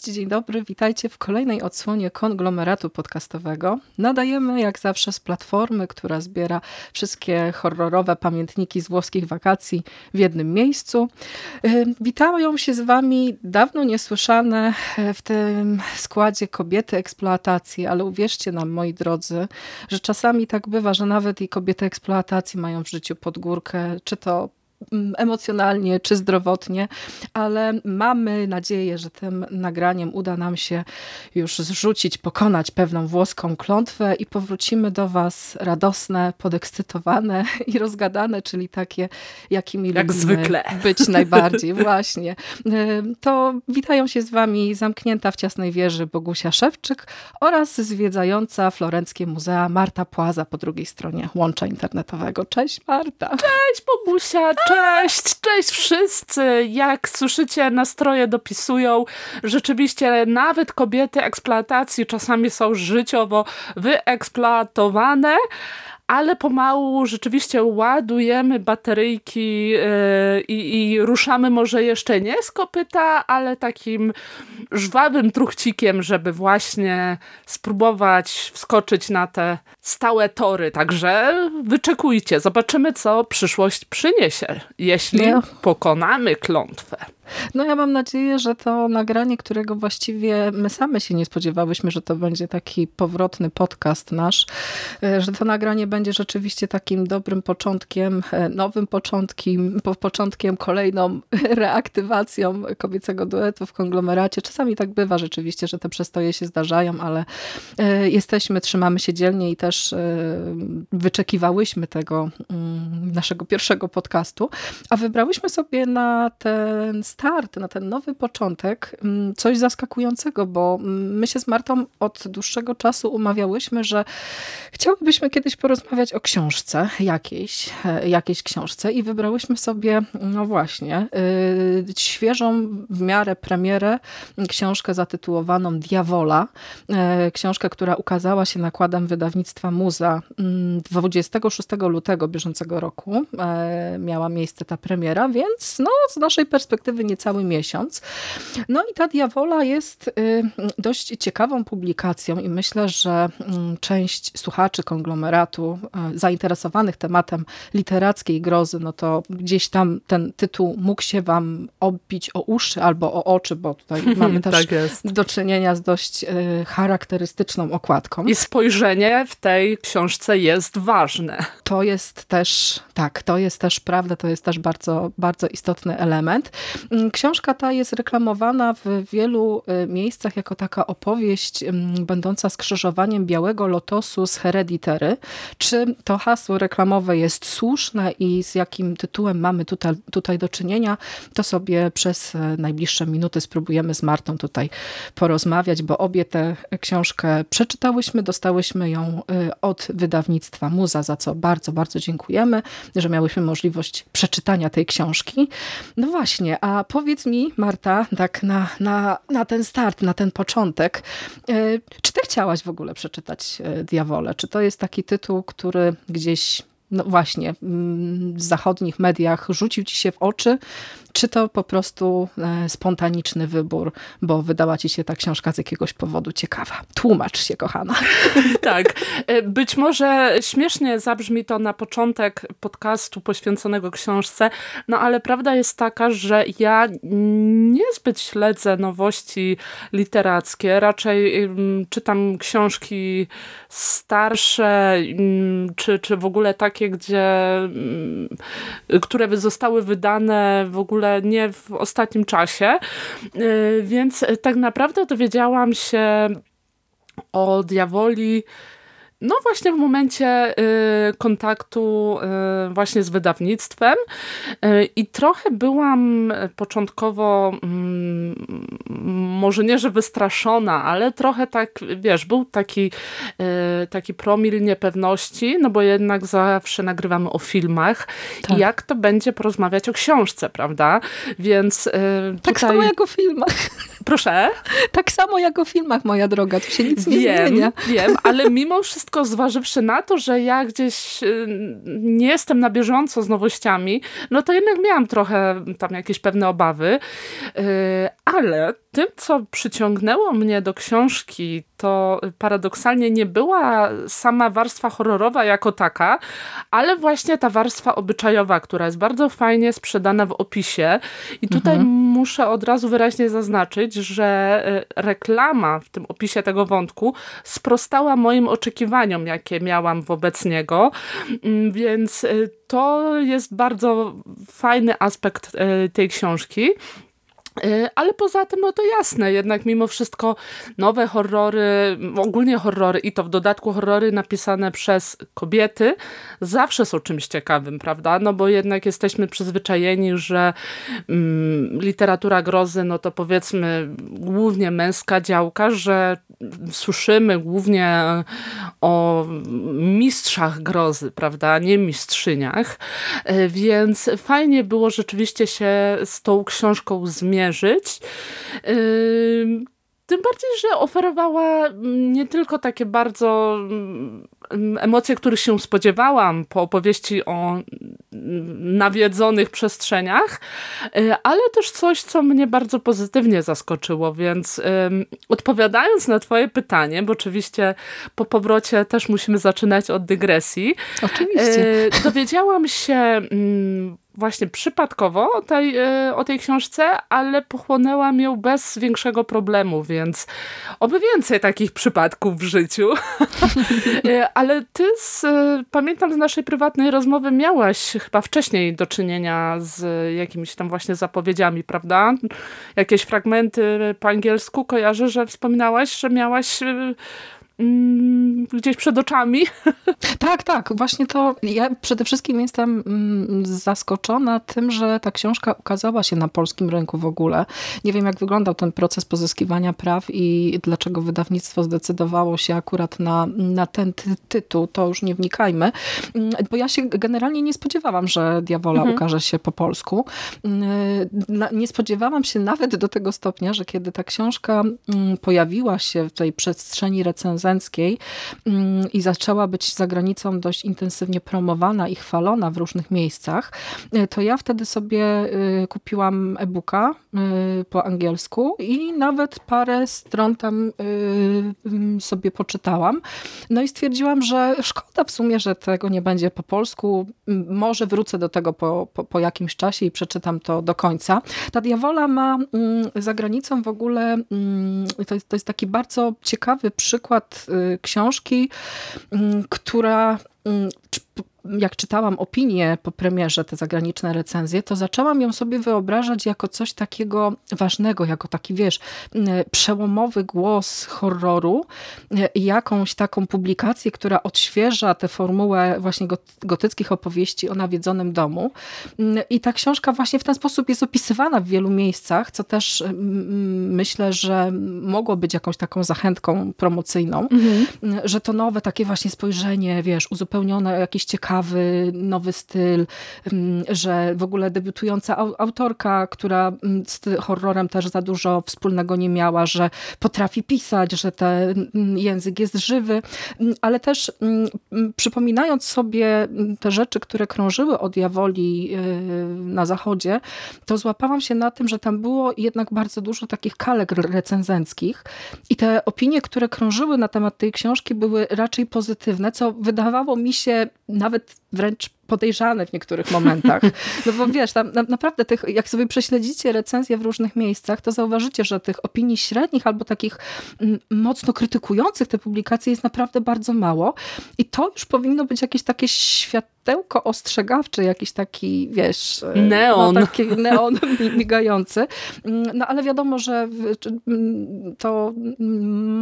Cześć, dzień dobry, witajcie w kolejnej odsłonie konglomeratu podcastowego. Nadajemy jak zawsze z platformy, która zbiera wszystkie horrorowe pamiętniki z włoskich wakacji w jednym miejscu. Witają się z wami dawno niesłyszane w tym składzie kobiety eksploatacji, ale uwierzcie nam, moi drodzy, że czasami tak bywa, że nawet i kobiety eksploatacji mają w życiu podgórkę, czy to emocjonalnie czy zdrowotnie, ale mamy nadzieję, że tym nagraniem uda nam się już zrzucić, pokonać pewną włoską klątwę i powrócimy do Was radosne, podekscytowane i rozgadane, czyli takie, jakimi Jak zwykle. być najbardziej. Właśnie. To witają się z Wami zamknięta w ciasnej wieży Bogusia Szewczyk oraz zwiedzająca florenckie muzea Marta Płaza po drugiej stronie łącza internetowego. Cześć Marta. Cześć Bogusia, Cześć, cześć wszyscy! Jak słyszycie, nastroje dopisują. Rzeczywiście nawet kobiety eksploatacji czasami są życiowo wyeksploatowane, ale pomału rzeczywiście ładujemy bateryjki yy, i ruszamy może jeszcze nie z kopyta, ale takim żwawym truchcikiem, żeby właśnie spróbować wskoczyć na te stałe tory. Także wyczekujcie, zobaczymy co przyszłość przyniesie, jeśli pokonamy klątwę. No ja mam nadzieję, że to nagranie, którego właściwie my same się nie spodziewałyśmy, że to będzie taki powrotny podcast nasz, e, że to nagranie będzie rzeczywiście takim dobrym początkiem, e, nowym początkiem, początkiem kolejną reaktywacją kobiecego duetu w konglomeracie. Czasami tak bywa rzeczywiście, że te przestoje się zdarzają, ale e, jesteśmy, trzymamy się dzielnie i też wyczekiwałyśmy tego mm, naszego pierwszego podcastu, a wybrałyśmy sobie na ten start, na ten nowy początek, mm, coś zaskakującego, bo my się z Martą od dłuższego czasu umawiałyśmy, że chciałybyśmy kiedyś porozmawiać o książce jakiejś, e, jakiejś książce i wybrałyśmy sobie, no właśnie, yy, świeżą w miarę premierę książkę zatytułowaną Diawola. Yy, książkę, która ukazała się nakładem wydawnictwa Muza 26 mm, lutego bieżącego roku. Yy, miała miejsce ta premiera, więc no, z naszej perspektywy niecały miesiąc. No i ta Diawola jest y, dość ciekawą publikacją i myślę, że mm, część słuchaczy konglomeratu y, zainteresowanych tematem literackiej grozy, no to gdzieś tam ten tytuł mógł się wam obić o uszy albo o oczy, bo tutaj mamy też tak do czynienia z dość y, charakterystyczną okładką. I spojrzenie w tej książce jest ważne. To jest też, tak, to jest też prawda, to jest też bardzo, bardzo istotny element. Mm, książka ta jest reklamowana w wielu y, miejscach jako taka opowieść mm, będąca skrzyżowaniem Białego Lotosu z Hereditary. Czy to hasło reklamowe jest słuszne i z jakim tytułem mamy tutaj, tutaj do czynienia, to sobie przez y, najbliższe minuty spróbujemy z Martą tutaj porozmawiać, bo obie tę książkę przeczytałyśmy, dostałyśmy ją y, od wydawnictwa Muza, za co bardzo, bardzo dziękujemy, że miałyśmy możliwość przeczytania tej książki. No właśnie, a powiedz mi, Marta, tak na, na, na ten start, na ten początek, e, czy ty chciałaś w ogóle przeczytać e, Diawole? Czy to jest taki tytuł, który gdzieś no właśnie, mm, w zachodnich mediach rzucił ci się w oczy, czy to po prostu e, spontaniczny wybór, bo wydała ci się ta książka z jakiegoś powodu ciekawa. Tłumacz się, kochana. Tak. E, być może śmiesznie zabrzmi to na początek podcastu poświęconego książce, no ale prawda jest taka, że ja niezbyt śledzę nowości literackie. Raczej czytam książki starsze, czy, czy w ogóle takie, gdzie, które zostały wydane w ogóle ogóle nie w ostatnim czasie. Y, więc tak naprawdę dowiedziałam się o Diawoli no właśnie w momencie y, kontaktu y, właśnie z wydawnictwem y, i trochę byłam początkowo mm, może nie, że wystraszona, ale trochę tak, wiesz, był taki, taki promil niepewności, no bo jednak zawsze nagrywamy o filmach tak. i jak to będzie porozmawiać o książce, prawda? Więc tutaj... Tak samo jak o filmach. Proszę? Tak samo jak o filmach, moja droga, tu się nic nie wiem, zmienia. Wiem, ale mimo wszystko wszystko zważywszy na to, że ja gdzieś y, nie jestem na bieżąco z nowościami, no to jednak miałam trochę tam jakieś pewne obawy, y, ale tym, co przyciągnęło mnie do książki, to paradoksalnie nie była sama warstwa horrorowa jako taka, ale właśnie ta warstwa obyczajowa, która jest bardzo fajnie sprzedana w opisie. I tutaj mhm. muszę od razu wyraźnie zaznaczyć, że e, reklama w tym opisie tego wątku sprostała moim oczekiwaniom, jakie miałam wobec niego, mm, więc e, to jest bardzo fajny aspekt e, tej książki. Y, ale poza tym, no to jasne, jednak mimo wszystko nowe horrory, ogólnie horrory i to w dodatku horrory napisane przez kobiety zawsze są czymś ciekawym, prawda? No bo jednak jesteśmy przyzwyczajeni, że mm, literatura grozy, no to powiedzmy głównie męska działka, że słyszymy głównie o mistrzach grozy, prawda? Nie mistrzyniach. Y, więc fajnie było rzeczywiście się z tą książką zmierzyć mierzyć. Tym bardziej, że oferowała mm, nie tylko takie bardzo mm, emocje, których się spodziewałam po opowieści o mm, nawiedzonych przestrzeniach, y, ale też coś, co mnie bardzo pozytywnie zaskoczyło, więc odpowiadając na twoje pytanie, bo oczywiście po powrocie też musimy zaczynać od dygresji. Oczywiście. Y, dowiedziałam się właśnie przypadkowo o tej, e, o tej książce, ale pochłonęłam ją bez większego problemu, więc oby więcej takich przypadków w życiu. E, ale ty, z, e, pamiętam z naszej prywatnej rozmowy, miałaś chyba wcześniej do czynienia z jakimiś tam właśnie zapowiedziami, prawda? Jakieś fragmenty po angielsku kojarzę, że wspominałaś, że miałaś Mm, gdzieś przed oczami. Tak, tak. Właśnie to ja przede wszystkim jestem mm, zaskoczona tym, że ta książka ukazała się na polskim rynku w ogóle. Nie wiem, jak wyglądał ten proces pozyskiwania praw i dlaczego wydawnictwo zdecydowało się akurat na, na ten ty tytuł. To już nie wnikajmy. Mm, bo ja się generalnie nie spodziewałam, że Diawola mhm. ukaże się po polsku. Nie spodziewałam się nawet do tego stopnia, że kiedy ta książka pojawiła się w tej przestrzeni recenzji Mm, i zaczęła być za granicą dość intensywnie promowana i chwalona w różnych miejscach, y, to ja wtedy sobie y, kupiłam e-booka po angielsku i nawet parę stron tam mm, sobie poczytałam. No i stwierdziłam, że szkoda w sumie, że tego nie będzie po polsku. Może wrócę do tego po, po, po jakimś czasie i przeczytam to do końca. Ta Diawola ma mm, za granicą w ogóle, to jest, to jest taki bardzo ciekawy przykład Y, książki, mm, która mm, jak czytałam opinię po premierze, te zagraniczne recenzje, to zaczęłam ją sobie wyobrażać jako coś takiego ważnego, jako taki, wiesz, przełomowy głos horroru, jakąś taką publikację, która odświeża tę formułę właśnie gotyckich opowieści o nawiedzonym domu. I ta książka właśnie w ten sposób jest opisywana w wielu miejscach, co też myślę, że mogło być jakąś taką zachętką promocyjną, mhm. że to nowe takie właśnie spojrzenie, wiesz, uzupełnione o jakieś ciekawe ciekawy, nowy styl, mm, że w ogóle debiutująca autorka, która mm, z horrorem też za dużo wspólnego nie miała, że potrafi pisać, że ten mm, język jest żywy, ale też przypominając sobie te rzeczy, które krążyły o diawoli y, na zachodzie, to złapałam się na tym, że tam było jednak bardzo dużo takich kalek recenzenckich i te opinie, które krążyły na temat tej książki były raczej pozytywne, co wydawało mi się nawet wręcz podejrzane w niektórych momentach. No bo wiesz, tam naprawdę tych, jak sobie prześledzicie recenzje w różnych miejscach, to zauważycie, że tych opinii średnich albo takich mm, mocno krytykujących te publikacje jest naprawdę bardzo mało. I to już powinno być jakieś takie światełko ostrzegawcze, jakiś taki, wiesz... E, neon. No, taki neon migający. Mm, no ale wiadomo, że mm, to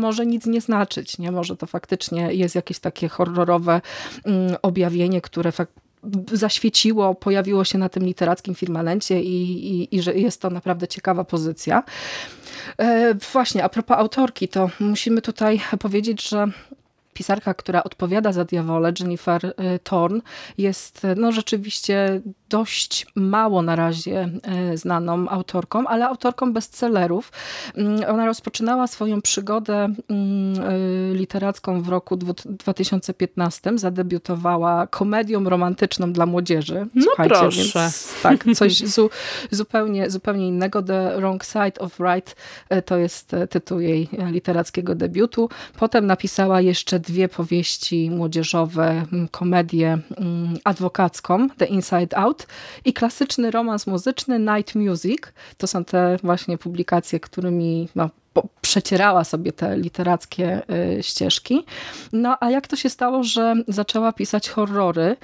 może nic nie znaczyć, nie? Może to faktycznie jest jakieś takie horrorowe objawienie, które faktycznie zaświeciło, pojawiło się na tym literackim firmamencie i, i, i że jest to naprawdę ciekawa pozycja. E, właśnie, a propos autorki, to musimy tutaj powiedzieć, że pisarka, która odpowiada za Diawole, Jennifer e, Thorne, jest no, rzeczywiście dość mało na razie e, znaną autorką, ale autorką bestsellerów. Mm, ona rozpoczynała swoją przygodę mm, e, literacką w roku 2015. Zadebiutowała komedią romantyczną dla młodzieży. No proszę. Więc, tak, coś zu, zupełnie, zupełnie innego. The Wrong Side of Right e, to jest tytuł jej literackiego debiutu. Potem napisała jeszcze dwie powieści młodzieżowe, komedię adwokacką, The Inside Out i klasyczny romans muzyczny Night Music. To są te właśnie publikacje, którymi no, przecierała sobie te literackie y, ścieżki. No a jak to się stało, że zaczęła pisać horrory?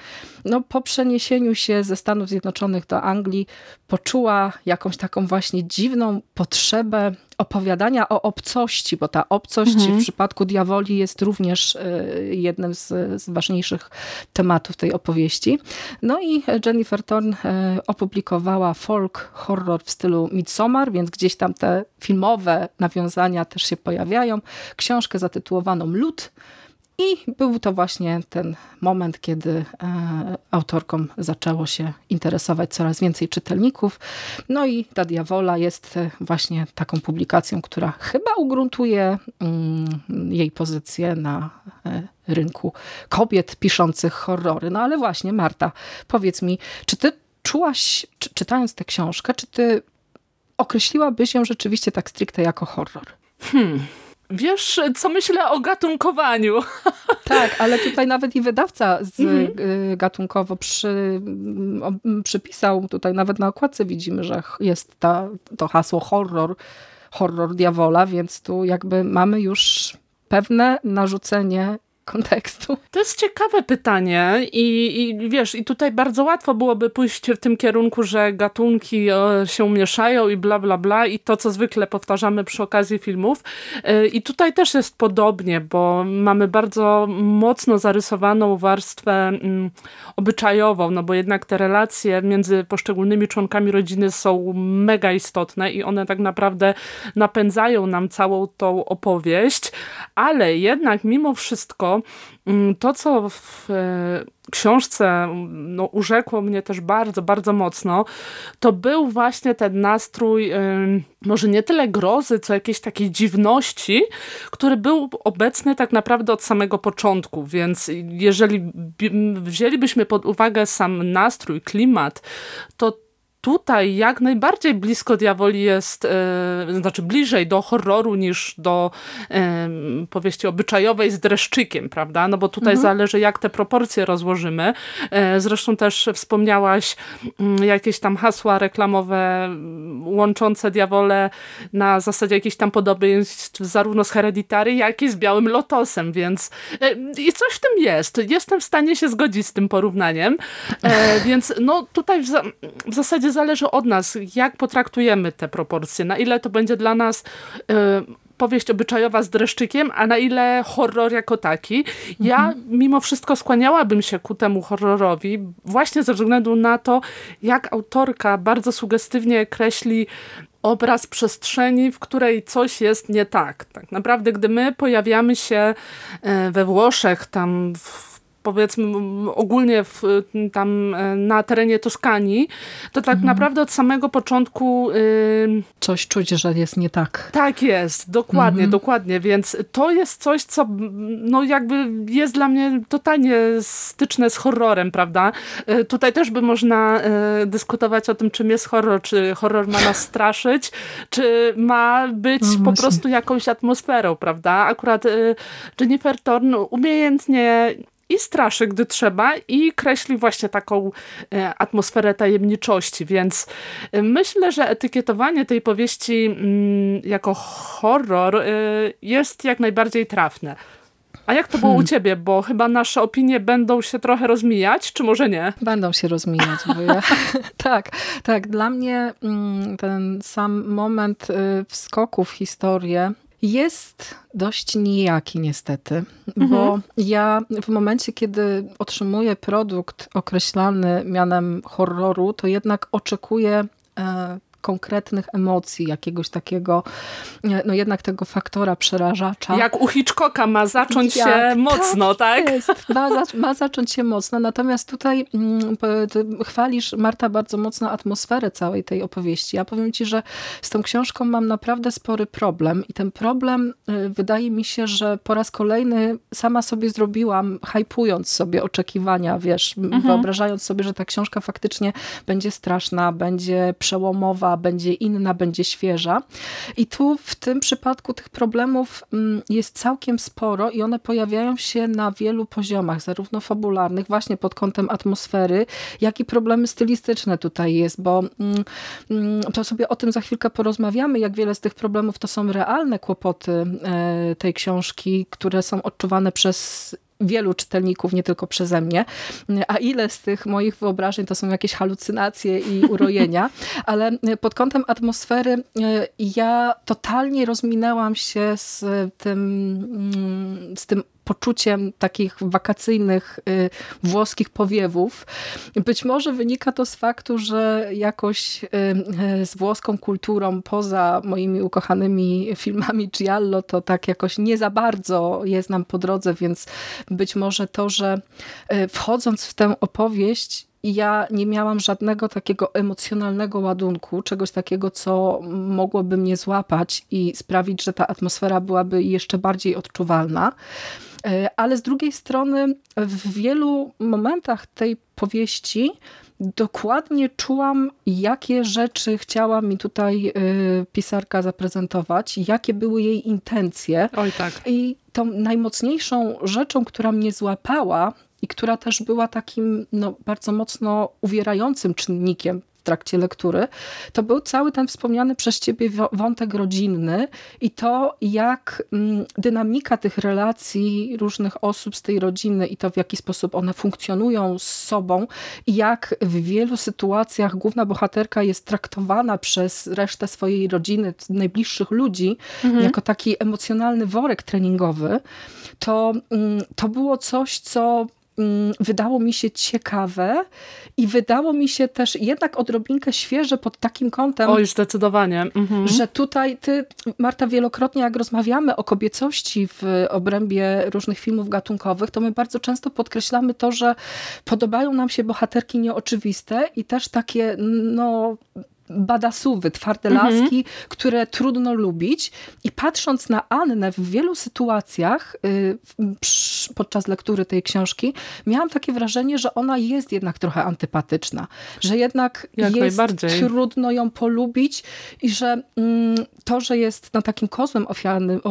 No po przeniesieniu się ze Stanów Zjednoczonych do Anglii poczuła jakąś taką właśnie dziwną potrzebę opowiadania o obcości, bo ta obcość mhm. w przypadku diawoli jest również y, jednym z, z, ważniejszych tematów tej opowieści. No i Jennifer Thorne y, opublikowała folk horror w stylu Midsommar, więc gdzieś tam te filmowe nawiązania też się pojawiają. Książkę zatytułowaną Lud, i był to właśnie ten moment, kiedy e, autorką zaczęło się interesować coraz więcej czytelników. No i ta Diawola jest e, właśnie taką publikacją, która chyba ugruntuje mm, jej pozycję na e, rynku kobiet piszących horrory. No ale właśnie Marta, powiedz mi, czy ty czułaś, czy, czytając tę książkę, czy ty określiłabyś ją rzeczywiście tak stricte jako horror? Hmm. Wiesz, co myślę o gatunkowaniu. Tak, ale tutaj nawet i wydawca z, mhm. Y, gatunkowo przy, przypisał, tutaj nawet na okładce widzimy, że jest ta, to hasło horror, horror diawola, więc tu jakby mamy już pewne narzucenie kontekstu? To jest ciekawe pytanie i, i wiesz, i tutaj bardzo łatwo byłoby pójść w tym kierunku, że gatunki o, się mieszają i bla bla bla i to, co zwykle powtarzamy przy okazji filmów. E, I tutaj też jest podobnie, bo mamy bardzo mocno zarysowaną warstwę mm, obyczajową, no bo jednak te relacje między poszczególnymi członkami rodziny są mega istotne i one tak naprawdę napędzają nam całą tą opowieść, ale jednak mimo wszystko Mm, to, co w e, książce no, urzekło mnie też bardzo, bardzo mocno, to był właśnie ten nastrój może nie tyle grozy, co jakiejś takiej dziwności, który był obecny tak naprawdę od samego początku, więc jeżeli wzięlibyśmy pod uwagę sam nastrój, klimat, to tutaj jak najbardziej blisko diaboli jest, e, znaczy bliżej do horroru niż do e, powieści obyczajowej z dreszczykiem, prawda? No bo tutaj mhm. zależy jak te proporcje rozłożymy. E, zresztą też wspomniałaś mm, jakieś tam hasła reklamowe łączące diawole na zasadzie jakichś tam podobieństw zarówno z Hereditary, jak i z Białym Lotosem, więc i coś w tym jest. Jestem w stanie się zgodzić z tym porównaniem, więc no tutaj w, za w zasadzie zależy od nas, jak potraktujemy te proporcje, na ile to będzie dla nas y, powieść obyczajowa z dreszczykiem, a na ile horror jako taki. Ja mhm. mimo wszystko skłaniałabym się ku temu horrorowi, właśnie ze względu na to, jak autorka bardzo sugestywnie kreśli obraz przestrzeni, w której coś jest nie tak. Tak naprawdę, gdy my pojawiamy się e, we Włoszech, tam w powiedzmy ogólnie w, tam e, na terenie Toskanii, to tak mhm. naprawdę od samego początku... Yy... Coś czuć, że jest nie tak. Tak jest, dokładnie, mhm. dokładnie, więc to jest coś, co no jakby jest dla mnie totalnie styczne z horrorem, prawda? Yy, tutaj też by można yy, dyskutować o tym, czym jest horror, czy horror ma nas straszyć, czy ma być no po prostu jakąś atmosferą, prawda? Akurat Jennifer Thorne umiejętnie i straszy, gdy trzeba i kreśli właśnie taką e, atmosferę tajemniczości, więc e, myślę, że etykietowanie tej powieści mm, jako horror e, jest jak najbardziej trafne. A jak to było hmm. u ciebie? Bo chyba nasze opinie będą się trochę rozmijać, czy może nie? Będą się rozmijać, bo ja... tak, tak. Dla mnie mm, ten sam moment y, wskoku w historię jest dość nijaki niestety, mhm. bo ja w momencie, kiedy otrzymuję produkt określany mianem horroru, to jednak oczekuję e, konkretnych emocji, jakiegoś takiego, no jednak tego faktora przerażacza. Jak u Hitchcocka ma zacząć Jak, się mocno, tak? tak? Jest, ma, za, ma zacząć się mocno, natomiast tutaj mm, chwalisz, Marta, bardzo mocno atmosferę całej tej opowieści. Ja powiem ci, że z tą książką mam naprawdę spory problem i ten problem y, wydaje mi się, że po raz kolejny sama sobie zrobiłam, hypując sobie oczekiwania, wiesz, mhm. wyobrażając sobie, że ta książka faktycznie będzie straszna, będzie przełomowa, będzie inna, będzie świeża. I tu w tym przypadku tych problemów mm, jest całkiem sporo i one pojawiają się na wielu poziomach, zarówno fabularnych, właśnie pod kątem atmosfery, jak i problemy stylistyczne tutaj jest, bo mm, mm, to sobie o tym za chwilkę porozmawiamy, jak wiele z tych problemów to są realne kłopoty e, tej książki, które są odczuwane przez wielu czytelników, nie tylko przeze mnie, a ile z tych moich wyobrażeń to są jakieś halucynacje i urojenia, ale pod kątem atmosfery e, ja totalnie rozminęłam się z tym, mm, z tym poczuciem takich wakacyjnych y, włoskich powiewów. Być może wynika to z faktu, że jakoś y, y, z włoską kulturą poza moimi ukochanymi filmami Giallo to tak jakoś nie za bardzo jest nam po drodze, więc być może to, że wchodząc w tę opowieść ja nie miałam żadnego takiego emocjonalnego ładunku, czegoś takiego, co mogłoby mnie złapać i sprawić, że ta atmosfera byłaby jeszcze bardziej odczuwalna. E, ale z drugiej strony w wielu momentach tej powieści dokładnie czułam, jakie rzeczy chciała mi tutaj e, pisarka zaprezentować, jakie były jej intencje. Oj tak. I tą najmocniejszą rzeczą, która mnie złapała i która też była takim no, bardzo mocno uwierającym czynnikiem trakcie lektury, to był cały ten wspomniany przez ciebie wątek rodzinny i to, jak mm, dynamika tych relacji różnych osób z tej rodziny i to, w jaki sposób one funkcjonują z sobą i jak w wielu sytuacjach główna bohaterka jest traktowana przez resztę swojej rodziny, najbliższych ludzi, mhm. jako taki emocjonalny worek treningowy, to, mm, to było coś, co wydało mi się ciekawe i wydało mi się też jednak odrobinkę świeże pod takim kątem. Oj, zdecydowanie. Mhm. Że tutaj ty, Marta, wielokrotnie jak rozmawiamy o kobiecości w obrębie różnych filmów gatunkowych, to my bardzo często podkreślamy to, że podobają nam się bohaterki nieoczywiste i też takie, no badasuwy, twarde mhm. laski, które trudno lubić. I patrząc na Annę w wielu sytuacjach y, podczas lektury tej książki, miałam takie wrażenie, że ona jest jednak trochę antypatyczna. Że jednak Jak jest trudno ją polubić i że mm, to, że jest na takim kozłem ofiarnym,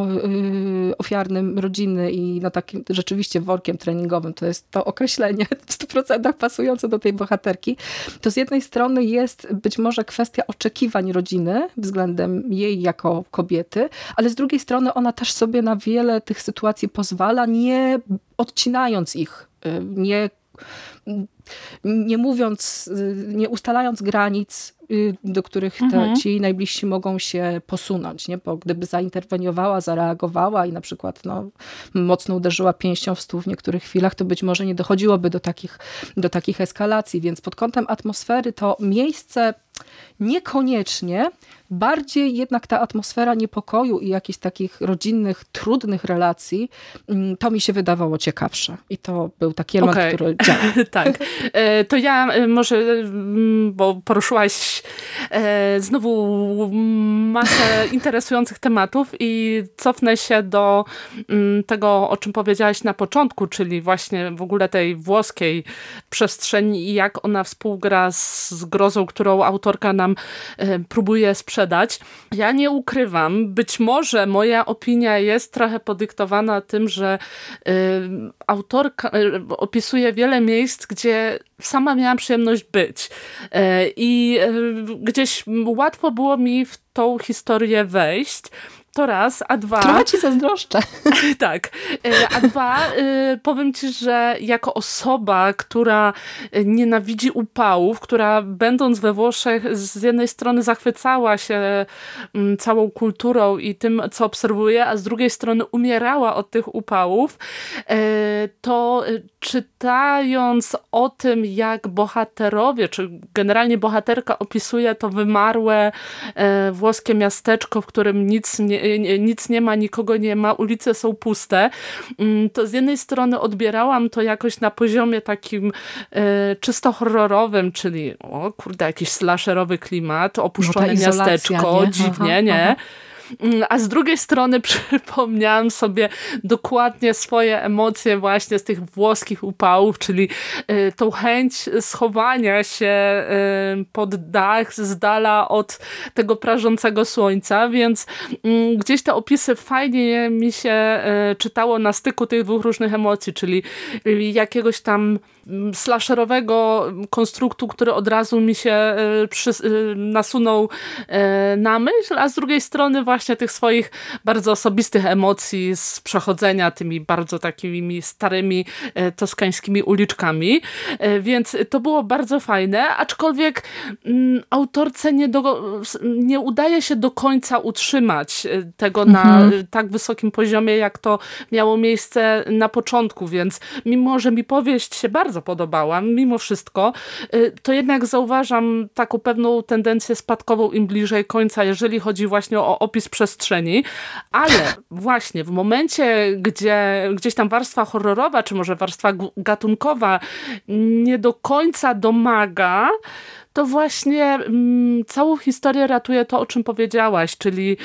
y, ofiarnym rodziny i na takim rzeczywiście workiem treningowym, to jest to określenie w 100% pasujące do tej bohaterki, to z jednej strony jest być może kwestia kwestia oczekiwań rodziny względem jej jako kobiety, ale z drugiej strony ona też sobie na wiele tych sytuacji pozwala, nie odcinając ich, y, nie nie mówiąc, y, nie ustalając granic, y, do których te, mhm. ci najbliżsi mogą się posunąć, nie? bo gdyby zainterweniowała, zareagowała i na przykład no, mocno uderzyła pięścią w stół w niektórych chwilach, to być może nie dochodziłoby do takich, do takich eskalacji, więc pod kątem atmosfery to miejsce niekoniecznie, bardziej jednak ta atmosfera niepokoju i jakichś takich rodzinnych, trudnych relacji, mm, to mi się wydawało ciekawsze. I to był taki element, okay. który działał. tak. E, to ja e, może, mm, bo poruszyłaś e, znowu masę interesujących tematów i cofnę się do mm, tego, o czym powiedziałaś na początku, czyli właśnie w ogóle tej włoskiej przestrzeni i jak ona współgra z grozą, którą autorka nam próbuje sprzedać. Ja nie ukrywam, być może moja opinia jest trochę podyktowana tym, że autorka opisuje wiele miejsc, gdzie sama miałam przyjemność być. E, I e, gdzieś łatwo było mi w tą historię wejść. To raz, a dwa... Trochę ci zazdroszczę. tak. E, a dwa, e, powiem ci, że jako osoba, która nienawidzi upałów, która będąc we Włoszech z jednej strony zachwycała się mm, całą kulturą i tym, co obserwuje, a z drugiej strony umierała od tych upałów, e, to czytając o tym, jak bohaterowie, czy generalnie bohaterka opisuje to wymarłe włoskie miasteczko, w którym nic nie, nic nie ma, nikogo nie ma, ulice są puste, mm, to z jednej strony odbierałam to jakoś na poziomie takim e, czysto horrorowym, czyli o kurde, jakiś slasherowy klimat, opuszczone no miasteczko, nie? dziwnie, aha, nie? Aha. Mm, a z drugiej strony przypomniałam sobie dokładnie swoje emocje właśnie z tych włoskich upałów, czyli y, tą chęć schowania się y, pod dach z dala od tego prażącego słońca, więc mm, gdzieś te opisy fajnie mi się y, czytało na styku tych dwóch różnych emocji, czyli jakiegoś tam slasherowego konstruktu, który od razu mi się przy, nasunął na myśl, a z drugiej strony właśnie tych swoich bardzo osobistych emocji z przechodzenia tymi bardzo takimi starymi e, toskańskimi uliczkami, e, więc to było bardzo fajne, aczkolwiek autorce nie, do, nie udaje się do końca utrzymać e, tego na mhm. tak wysokim poziomie, jak to miało miejsce na początku, więc mimo, że mi powieść się bardzo podobała, mimo wszystko, to jednak zauważam taką pewną tendencję spadkową im bliżej końca, jeżeli chodzi właśnie o opis przestrzeni, ale właśnie w momencie, gdzie gdzieś tam warstwa horrorowa, czy może warstwa gatunkowa nie do końca domaga, to właśnie mm, całą historię ratuje to, o czym powiedziałaś, czyli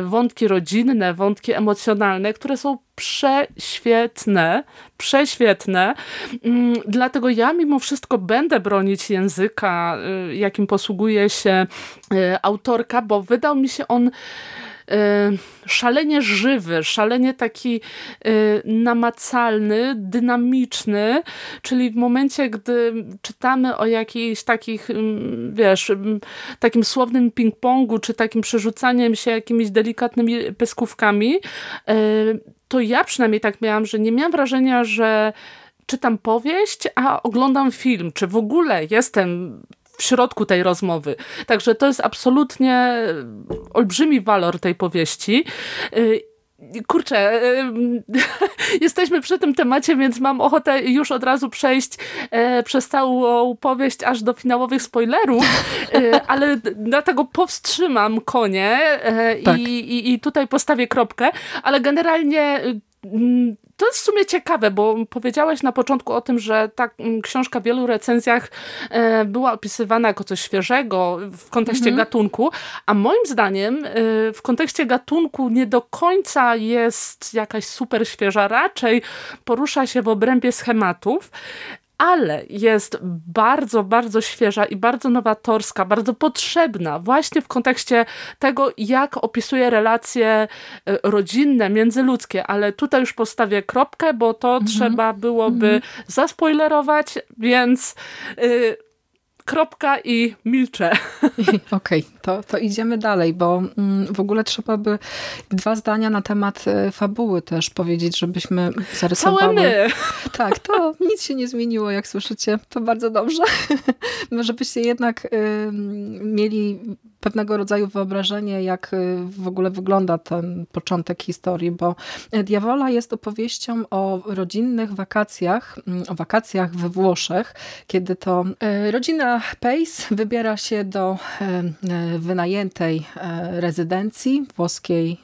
y, wątki rodzinne, wątki emocjonalne, które są prześwietne, prześwietne. Mm, dlatego ja mimo wszystko będę bronić języka, y, jakim posługuje się y, autorka, bo wydał mi się on szalenie żywy, szalenie taki y, namacalny, dynamiczny, czyli w momencie, gdy czytamy o jakichś takich, mm, wiesz, mm, takim słownym ping-pongu, czy takim przerzucaniem się jakimiś delikatnymi pyskówkami, y, to ja przynajmniej tak miałam, że nie miałam wrażenia, że czytam powieść, a oglądam film, czy w ogóle jestem w środku tej rozmowy. Także to jest absolutnie olbrzymi walor tej powieści. Y, kurczę, y, jesteśmy przy tym temacie, więc mam ochotę już od razu przejść e, przez całą powieść aż do finałowych spoilerów, e, ale dlatego powstrzymam konie e, tak. i, i tutaj postawię kropkę, ale generalnie to jest w sumie ciekawe, bo powiedziałaś na początku o tym, że ta mm, książka w wielu recenzjach e, była opisywana jako coś świeżego w kontekście mhm. gatunku, a moim zdaniem e, w kontekście gatunku nie do końca jest jakaś super świeża, raczej porusza się w obrębie schematów, ale jest bardzo, bardzo świeża i bardzo nowatorska, bardzo potrzebna właśnie w kontekście tego, jak opisuje relacje e, rodzinne, międzyludzkie, ale tutaj już postawię kropkę, bo to mhm. trzeba byłoby mhm. zaspoilerować, więc... Yy, kropka i milczę. Okej, okay, to, to idziemy dalej, bo mm, w ogóle trzeba by dwa zdania na temat e, fabuły też powiedzieć, żebyśmy zarysowały. Całe my. Tak, to nic się nie zmieniło, jak słyszycie. To bardzo dobrze. Żebyście jednak y, mieli pewnego rodzaju wyobrażenie, jak y, w ogóle wygląda ten początek historii, bo Diawola jest opowieścią o rodzinnych wakacjach, mm, o wakacjach we Włoszech, kiedy to y, rodzina Pace wybiera się do y, wynajętej rezydencji włoskiej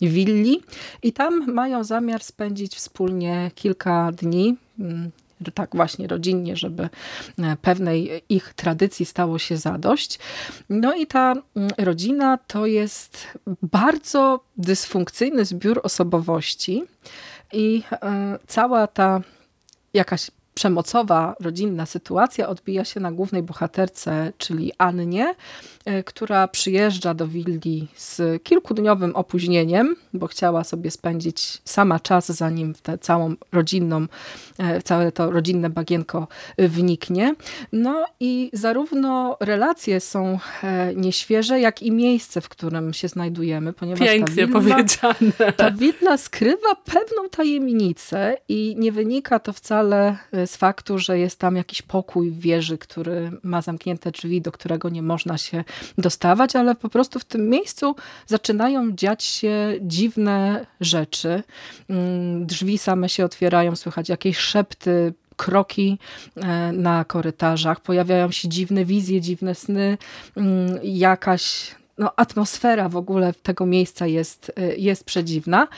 willi i tam mają zamiar spędzić wspólnie kilka dni, mm, tak właśnie rodzinnie, żeby e, pewnej ich tradycji stało się zadość. No i ta mm, rodzina to jest bardzo dysfunkcyjny zbiór osobowości i e, cała ta jakaś przemocowa, rodzinna sytuacja odbija się na głównej bohaterce, czyli Annie, e, która przyjeżdża do willi z kilkudniowym opóźnieniem, bo chciała sobie spędzić sama czas, zanim w tę całą rodzinną, e, całe to rodzinne bagienko wniknie. No i zarówno relacje są e, nieświeże, jak i miejsce, w którym się znajdujemy, ponieważ Pięknie ta willa, powiedziane. Ta willa skrywa pewną tajemnicę i nie wynika to wcale z faktu, że jest tam jakiś pokój w wieży, który ma zamknięte drzwi, do którego nie można się dostawać, ale po prostu w tym miejscu zaczynają dziać się dziwne rzeczy. Mm, drzwi same się otwierają, słychać jakieś szepty, kroki e, na korytarzach, pojawiają się dziwne wizje, dziwne sny, mm, jakaś no, atmosfera w ogóle tego miejsca jest, y, jest przedziwna.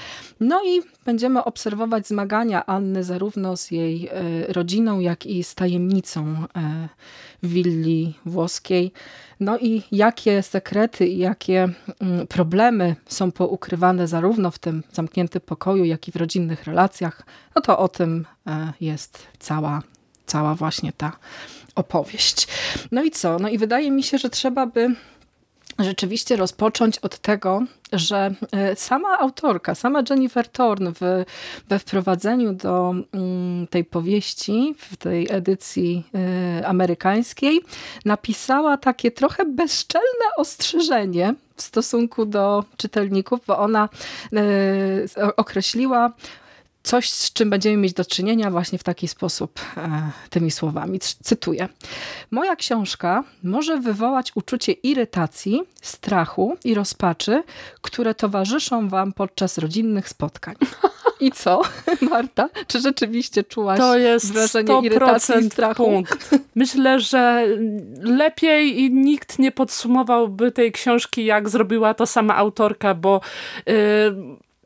No i będziemy obserwować zmagania Anny zarówno z jej y, rodziną, jak i z tajemnicą y, willi włoskiej. No i jakie sekrety i jakie mm, problemy są poukrywane zarówno w tym zamkniętym pokoju, jak i w rodzinnych relacjach, no to o tym jest cała, cała właśnie ta opowieść. No i co? No i wydaje mi się, że trzeba by rzeczywiście rozpocząć od tego, że e, sama autorka, sama Jennifer Thorne w, we wprowadzeniu do mm, tej powieści, w tej edycji e, amerykańskiej, napisała takie trochę bezczelne ostrzeżenie w stosunku do czytelników, bo ona e, określiła coś, z czym będziemy mieć do czynienia właśnie w taki sposób e, tymi słowami. Cytuję. Moja książka może wywołać uczucie irytacji, strachu i rozpaczy, które towarzyszą wam podczas rodzinnych spotkań. I co, Marta? Czy rzeczywiście czułaś to jest wrażenie irytacji i strachu? punkt. Myślę, że lepiej i nikt nie podsumowałby tej książki, jak zrobiła to sama autorka, bo yy,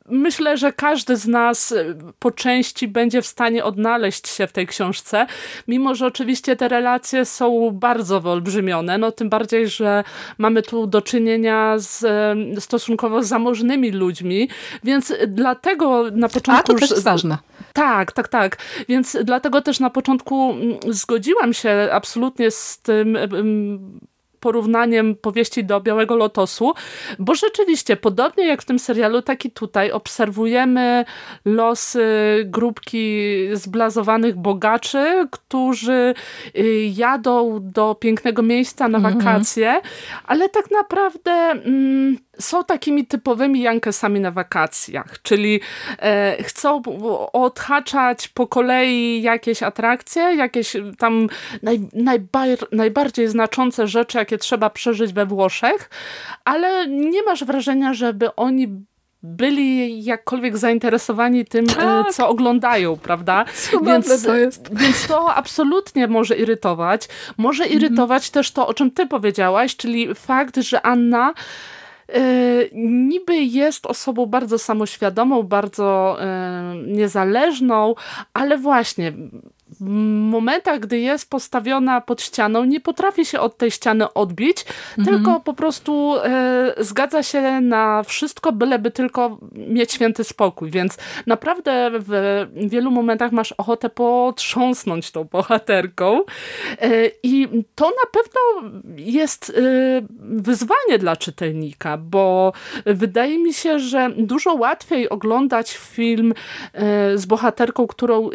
myślę, że każdy z nas y, po części będzie w stanie odnaleźć się w tej książce, mimo że oczywiście te relacje są bardzo wyolbrzymione, no tym bardziej, że mamy tu do czynienia z y, stosunkowo zamożnymi ludźmi, więc dlatego na początku... A, to też jest ważne. Tak, tak, tak. Więc dlatego też na początku mm, zgodziłam się absolutnie z tym porównaniem powieści do Białego Lotosu, bo rzeczywiście, podobnie jak w tym serialu, tak i tutaj obserwujemy losy grupki zblazowanych bogaczy, którzy y, jadą do pięknego miejsca na mhm. wakacje, ale tak naprawdę... Mm, są takimi typowymi Jankesami na wakacjach, czyli e, chcą odhaczać po kolei jakieś atrakcje, jakieś tam naj, najbardziej znaczące rzeczy, jakie trzeba przeżyć we Włoszech, ale nie masz wrażenia, żeby oni byli jakkolwiek zainteresowani tym, e, tak. co oglądają, prawda? Więc to jest. Więc to absolutnie może irytować. Może irytować też to, o czym ty powiedziałaś, czyli fakt, że Anna E, niby jest osobą bardzo samoświadomą, bardzo e, niezależną, ale właśnie momentach, gdy jest postawiona pod ścianą, nie potrafi się od tej ściany odbić, mhm. tylko po prostu e, zgadza się na wszystko, byleby tylko mieć święty spokój. Więc naprawdę w wielu momentach masz ochotę potrząsnąć tą bohaterką. E, I to na pewno jest e, wyzwanie dla czytelnika, bo wydaje mi się, że dużo łatwiej oglądać film z bohaterką, którą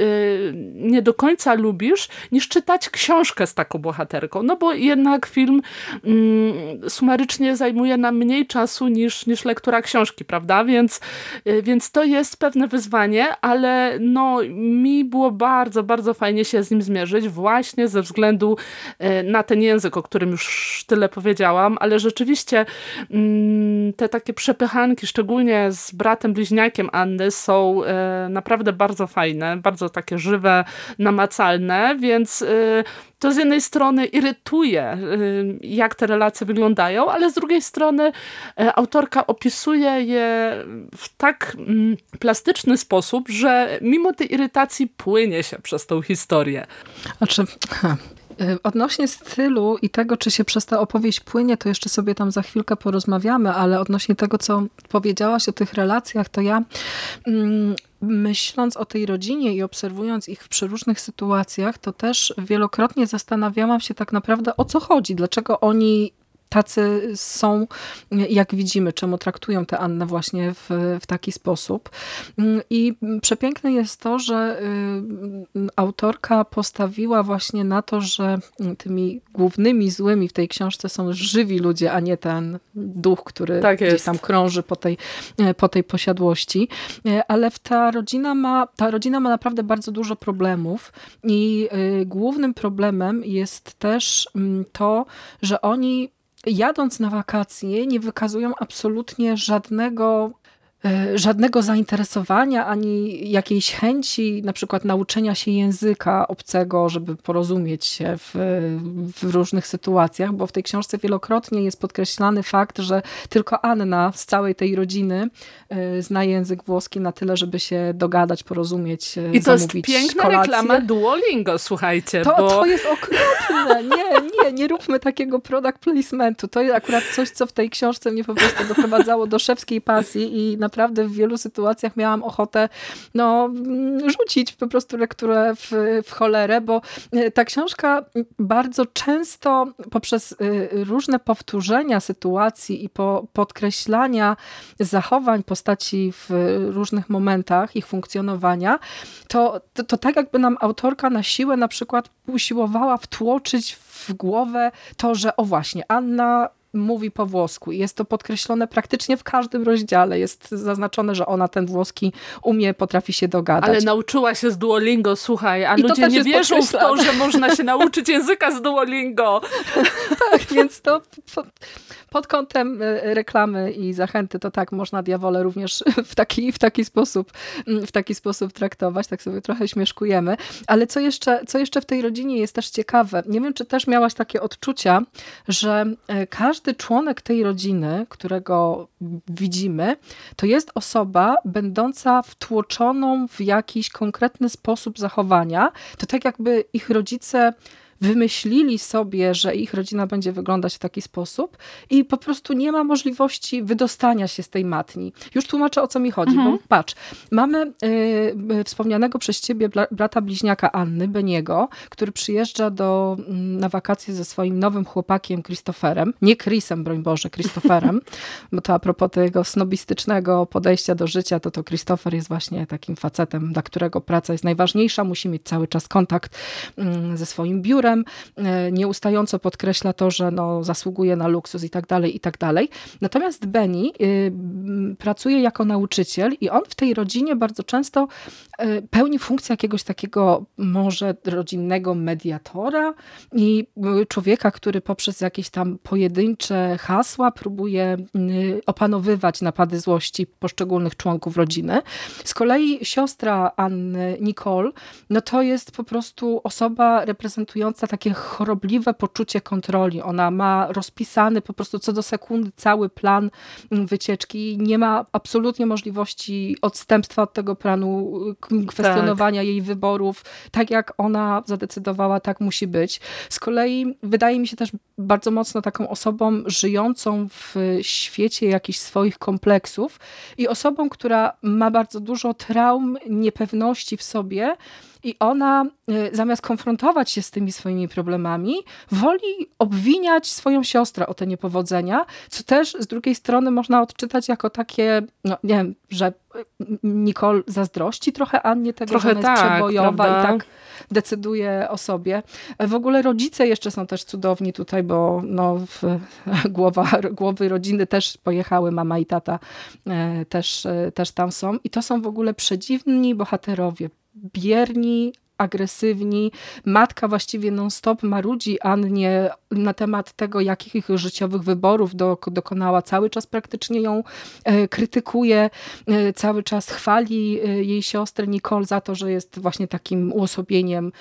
nie do końca lubisz, niż czytać książkę z taką bohaterką. No bo jednak film mm, sumarycznie zajmuje nam mniej czasu niż, niż lektura książki, prawda? Więc, y, więc to jest pewne wyzwanie, ale no mi było bardzo, bardzo fajnie się z nim zmierzyć, właśnie ze względu y, na ten język, o którym już tyle powiedziałam, ale rzeczywiście mm, te takie przepychanki, szczególnie z bratem bliźniakiem Anny są y, naprawdę bardzo fajne, bardzo takie żywe, na namacalne, więc y, to z jednej strony irytuje, y, jak te relacje wyglądają, ale z drugiej strony y, autorka opisuje je w tak mm, plastyczny sposób, że mimo tej irytacji płynie się przez tą historię. Znaczy, Y, odnośnie stylu i tego, czy się przez tę opowieść płynie, to jeszcze sobie tam za chwilkę porozmawiamy, ale odnośnie tego, co powiedziałaś o tych relacjach, to ja mm, myśląc o tej rodzinie i obserwując ich w przeróżnych sytuacjach, to też wielokrotnie zastanawiałam się tak naprawdę o co chodzi, dlaczego oni tacy są, jak widzimy, czemu traktują tę Annę właśnie w, w taki sposób. I przepiękne jest to, że y, autorka postawiła właśnie na to, że tymi głównymi złymi w tej książce są żywi ludzie, a nie ten duch, który tak gdzieś tam krąży po tej, po tej posiadłości. Ale ta rodzina ma, ta rodzina ma naprawdę bardzo dużo problemów i y, głównym problemem jest też mm, to, że oni jadąc na wakacje nie wykazują absolutnie żadnego żadnego zainteresowania ani jakiejś chęci na przykład nauczenia się języka obcego, żeby porozumieć się w, w, różnych sytuacjach, bo w tej książce wielokrotnie jest podkreślany fakt, że tylko Anna z całej tej rodziny e, zna język włoski na tyle, żeby się dogadać, porozumieć, e, I to jest piękna kolację. reklama Duolingo, słuchajcie. To, bo... to jest okropne. Nie, nie, nie róbmy takiego product placementu. To jest akurat coś, co w tej książce mnie po prostu doprowadzało do szewskiej pasji i na naprawdę w wielu sytuacjach miałam ochotę no, rzucić po prostu lekturę w, w cholerę, bo e, ta książka bardzo często poprzez e, różne powtórzenia sytuacji i po, podkreślania zachowań postaci w różnych momentach ich funkcjonowania, to, to, to tak jakby nam autorka na siłę na przykład usiłowała wtłoczyć w głowę to, że o właśnie, Anna mówi po włosku. Jest to podkreślone praktycznie w każdym rozdziale. Jest zaznaczone, że ona ten włoski umie, potrafi się dogadać. Ale nauczyła się z Duolingo, słuchaj, a I ludzie nie wierzą w to, że można się nauczyć języka z Duolingo. tak, więc to pod kątem e, reklamy i zachęty, to tak, można diawole również w taki, w taki, sposób, mm, w taki sposób traktować, tak sobie trochę śmieszkujemy. Ale co jeszcze, co jeszcze w tej rodzinie jest też ciekawe, nie wiem, czy też miałaś takie odczucia, że e, każdy członek tej rodziny, którego widzimy, to jest osoba będąca wtłoczoną w jakiś konkretny sposób zachowania. To tak jakby ich rodzice wymyślili sobie, że ich rodzina będzie wyglądać w taki sposób i po prostu nie ma możliwości wydostania się z tej matni. Już tłumaczę, o co mi chodzi, mhm. bo patrz, mamy y, wspomnianego przez ciebie brata bliźniaka Anny, Beniego, który przyjeżdża do, mm, na wakacje ze swoim nowym chłopakiem Christopherem, nie Chrisem, broń Boże, Christopherem, bo to a propos tego snobistycznego podejścia do życia, to to Christopher jest właśnie takim facetem, dla którego praca jest najważniejsza, musi mieć cały czas kontakt mm, ze swoim biurem, E, nieustająco podkreśla to, że no, zasługuje na luksus i tak dalej, i tak dalej. Natomiast Benny y, pracuje jako nauczyciel i on w tej rodzinie bardzo często y, pełni funkcję jakiegoś takiego może rodzinnego mediatora i y, człowieka, który poprzez jakieś tam pojedyncze hasła próbuje opanowywać napady złości poszczególnych członków rodziny. Z kolei siostra Anny, Nicole, no to jest po prostu osoba reprezentująca takie chorobliwe poczucie kontroli. Ona ma rozpisany po prostu co do sekundy cały plan wycieczki. Nie ma absolutnie możliwości odstępstwa od tego planu, kwestionowania tak. jej wyborów. Tak jak ona zadecydowała, tak musi być. Z kolei wydaje mi się też bardzo mocno taką osobą żyjącą w świecie jakichś swoich kompleksów i osobą, która ma bardzo dużo traum, niepewności w sobie, i ona y, zamiast konfrontować się z tymi swoimi problemami, woli obwiniać swoją siostrę o te niepowodzenia, co też z drugiej strony można odczytać jako takie, no nie wiem, że y, Nicole zazdrości trochę Annie tego, trochę że ona jest tak, przebojowa prawda? i tak decyduje o sobie. W ogóle rodzice jeszcze są też cudowni tutaj, bo no, głowa, głowy rodziny też pojechały, mama i tata e, też, e, też tam są. I to są w ogóle przedziwni bohaterowie, bierni, agresywni. Matka właściwie non-stop marudzi Annie na temat tego, jakich życiowych wyborów do, dokonała. Cały czas praktycznie ją e, krytykuje, e, cały czas chwali e, jej siostrę Nicole za to, że jest właśnie takim uosobieniem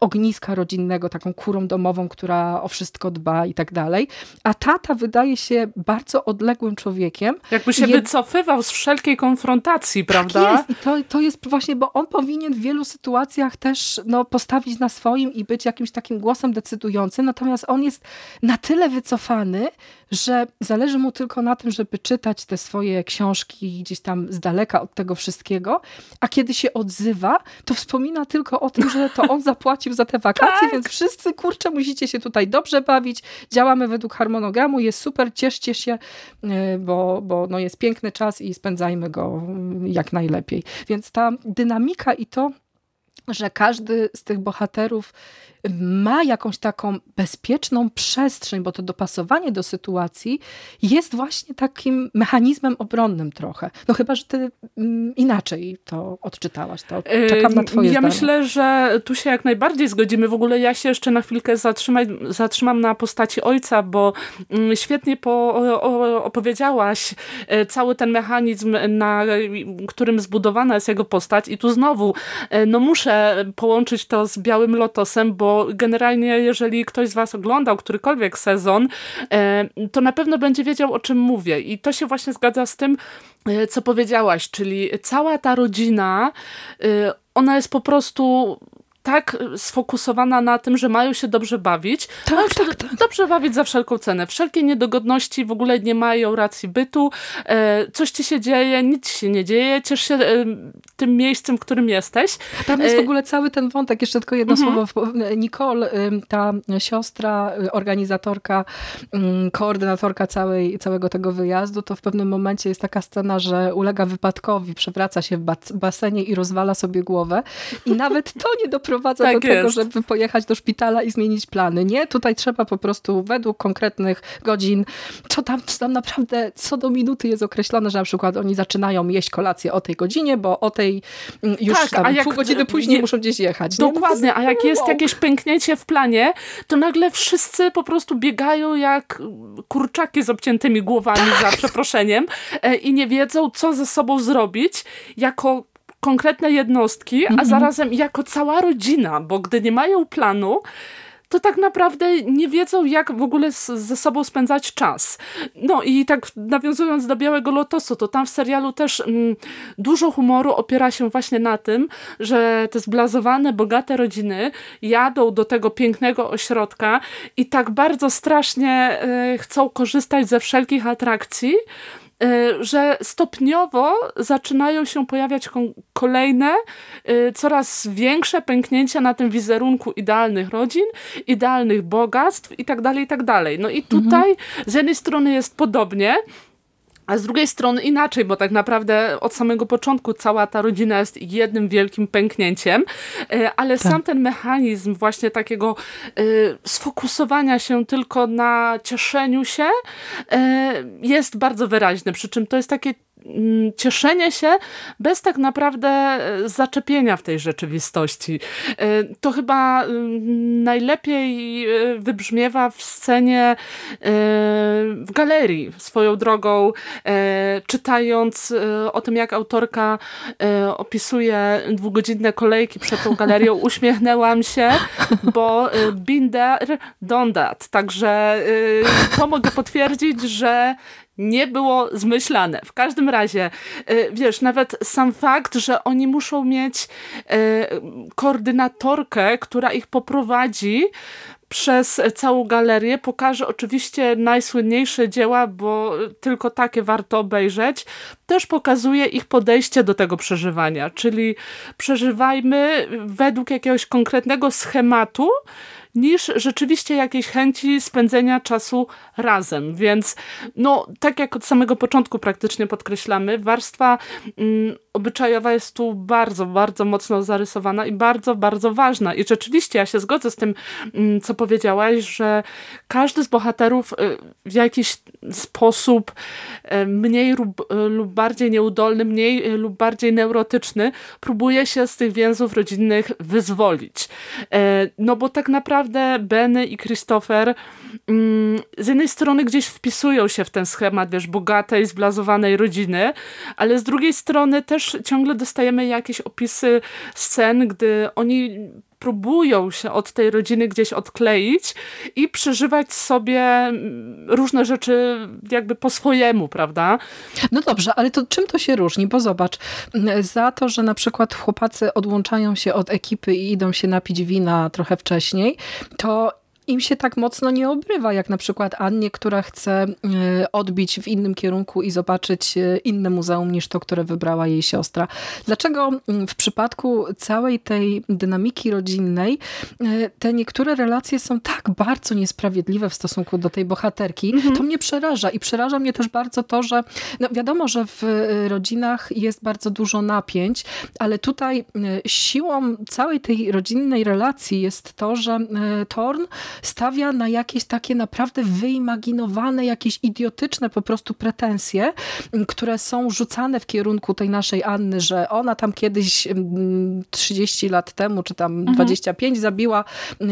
ogniska rodzinnego, taką kurą domową, która o wszystko dba i tak dalej. A tata wydaje się bardzo odległym człowiekiem. Jakby się Je... wycofywał z wszelkiej konfrontacji, prawda? Tak jest. I to, to jest właśnie, bo on powinien w wielu sytuacjach sytuacjach też no, postawić na swoim i być jakimś takim głosem decydującym, natomiast on jest na tyle wycofany, że zależy mu tylko na tym, żeby czytać te swoje książki gdzieś tam z daleka od tego wszystkiego, a kiedy się odzywa, to wspomina tylko o tym, że to on zapłacił za te wakacje, tak. więc wszyscy, kurczę, musicie się tutaj dobrze bawić, działamy według harmonogramu, jest super, cieszcie się, e, bo, bo no jest piękny czas i spędzajmy go jak najlepiej. Więc ta dynamika i to, że każdy z tych bohaterów ma jakąś taką bezpieczną przestrzeń, bo to dopasowanie do sytuacji jest właśnie takim mechanizmem obronnym trochę. No chyba, że ty mm, inaczej to odczytałaś. To czekam na twoje Ja zdanie. myślę, że tu się jak najbardziej zgodzimy. W ogóle ja się jeszcze na chwilkę zatrzymaj, zatrzymam na postaci ojca, bo mm, świetnie po, opowiedziałaś e, cały ten mechanizm, na którym zbudowana jest jego postać i tu znowu e, no muszę połączyć to z Białym Lotosem, bo generalnie jeżeli ktoś z was oglądał którykolwiek sezon, e, to na pewno będzie wiedział o czym mówię. I to się właśnie zgadza z tym, e, co powiedziałaś, czyli cała ta rodzina, e, ona jest po prostu tak sfokusowana na tym, że mają się dobrze bawić. Tak, mają tak, się tak. dobrze bawić za wszelką cenę. Wszelkie niedogodności w ogóle nie mają racji bytu. E, coś ci się dzieje, nic się nie dzieje. Ciesz się e, tym miejscem, w którym jesteś. Tam jest w e, ogóle cały ten wątek. Jeszcze tylko jedno mhm. słowo. Nicole, ta siostra, y, organizatorka, koordynatorka całej, całego tego wyjazdu, to w pewnym momencie jest taka scena, że ulega wypadkowi, przewraca się w basenie i rozwala sobie głowę. I nawet to nie doprowadza doprowadza tak do jest. tego, żeby pojechać do szpitala i zmienić plany. Nie, tutaj trzeba po prostu według konkretnych godzin, co tam, co tam naprawdę co do minuty jest określone, że na przykład oni zaczynają jeść kolację o tej godzinie, bo o tej mm, już tak, tam, a jak, pół godziny później nie, muszą gdzieś jechać. Dokładnie, nie? a jak jest jakieś pęknięcie w planie, to nagle wszyscy po prostu biegają jak kurczaki z obciętymi głowami, tak. za przeproszeniem, e, i nie wiedzą, co ze sobą zrobić jako konkretne jednostki, a mhm. zarazem jako cała rodzina, bo gdy nie mają planu, to tak naprawdę nie wiedzą, jak w ogóle z, ze sobą spędzać czas. No i tak nawiązując do Białego Lotosu, to tam w serialu też mm, dużo humoru opiera się właśnie na tym, że te zblazowane, bogate rodziny jadą do tego pięknego ośrodka i tak bardzo strasznie y, chcą korzystać ze wszelkich atrakcji, że stopniowo zaczynają się pojawiać kolejne, y, coraz większe pęknięcia na tym wizerunku idealnych rodzin, idealnych bogactw itd., tak itd. Tak no i tutaj mhm. z jednej strony jest podobnie, a z drugiej strony inaczej, bo tak naprawdę od samego początku cała ta rodzina jest jednym wielkim pęknięciem, e, ale tak. sam ten mechanizm właśnie takiego e, sfokusowania się tylko na cieszeniu się e, jest bardzo wyraźny. Przy czym to jest takie cieszenie się bez tak naprawdę e, zaczepienia w tej rzeczywistości. E, to chyba mm, najlepiej e, wybrzmiewa w scenie w galerii swoją drogą, czytając o tym, jak autorka opisuje dwugodzinne kolejki przed tą galerią, uśmiechnęłam się, bo binder done that. Także to mogę potwierdzić, że nie było zmyślane. W każdym razie, e, wiesz, nawet sam fakt, że oni muszą mieć e, koordynatorkę, która ich poprowadzi przez całą galerię, pokaże oczywiście najsłynniejsze dzieła, bo tylko takie warto obejrzeć, też pokazuje ich podejście do tego przeżywania, czyli przeżywajmy według jakiegoś konkretnego schematu, niż rzeczywiście jakiejś chęci spędzenia czasu razem. Więc no, tak jak od samego początku praktycznie podkreślamy, warstwa mm, obyczajowa jest tu bardzo, bardzo mocno zarysowana i bardzo, bardzo ważna. I rzeczywiście ja się zgodzę z tym, mm, co powiedziałaś, że każdy z bohaterów y, w jakiś sposób y, mniej lub, y, lub bardziej nieudolny, mniej lub bardziej neurotyczny próbuje się z tych więzów rodzinnych wyzwolić. No bo tak naprawdę Benny i Christopher mm, z jednej strony gdzieś wpisują się w ten schemat, wiesz, bogatej, zblazowanej rodziny, ale z drugiej strony też ciągle dostajemy jakieś opisy scen, gdy oni próbują się od tej rodziny gdzieś odkleić i przeżywać sobie mm, różne rzeczy jakby po swojemu, prawda? No dobrze, ale to czym to się różni? Bo zobacz, za to, że na przykład chłopacy odłączają się od ekipy i idą się napić wina trochę wcześniej, to im się tak mocno nie obrywa, jak na przykład Annie, która chce e, odbić w innym kierunku i zobaczyć e, inne muzeum niż to, które wybrała jej siostra. Dlaczego mm, w przypadku całej tej dynamiki rodzinnej e, te niektóre relacje są tak bardzo niesprawiedliwe w stosunku do tej bohaterki? Mhm. To mnie przeraża i przeraża mnie też bardzo to, że no wiadomo, że w rodzinach jest bardzo dużo napięć, ale tutaj siłą całej tej rodzinnej relacji jest to, że Torn stawia na jakieś takie naprawdę wyimaginowane, jakieś idiotyczne po prostu pretensje, które są rzucane w kierunku tej naszej Anny, że ona tam kiedyś 30 lat temu, czy tam mhm. 25 zabiła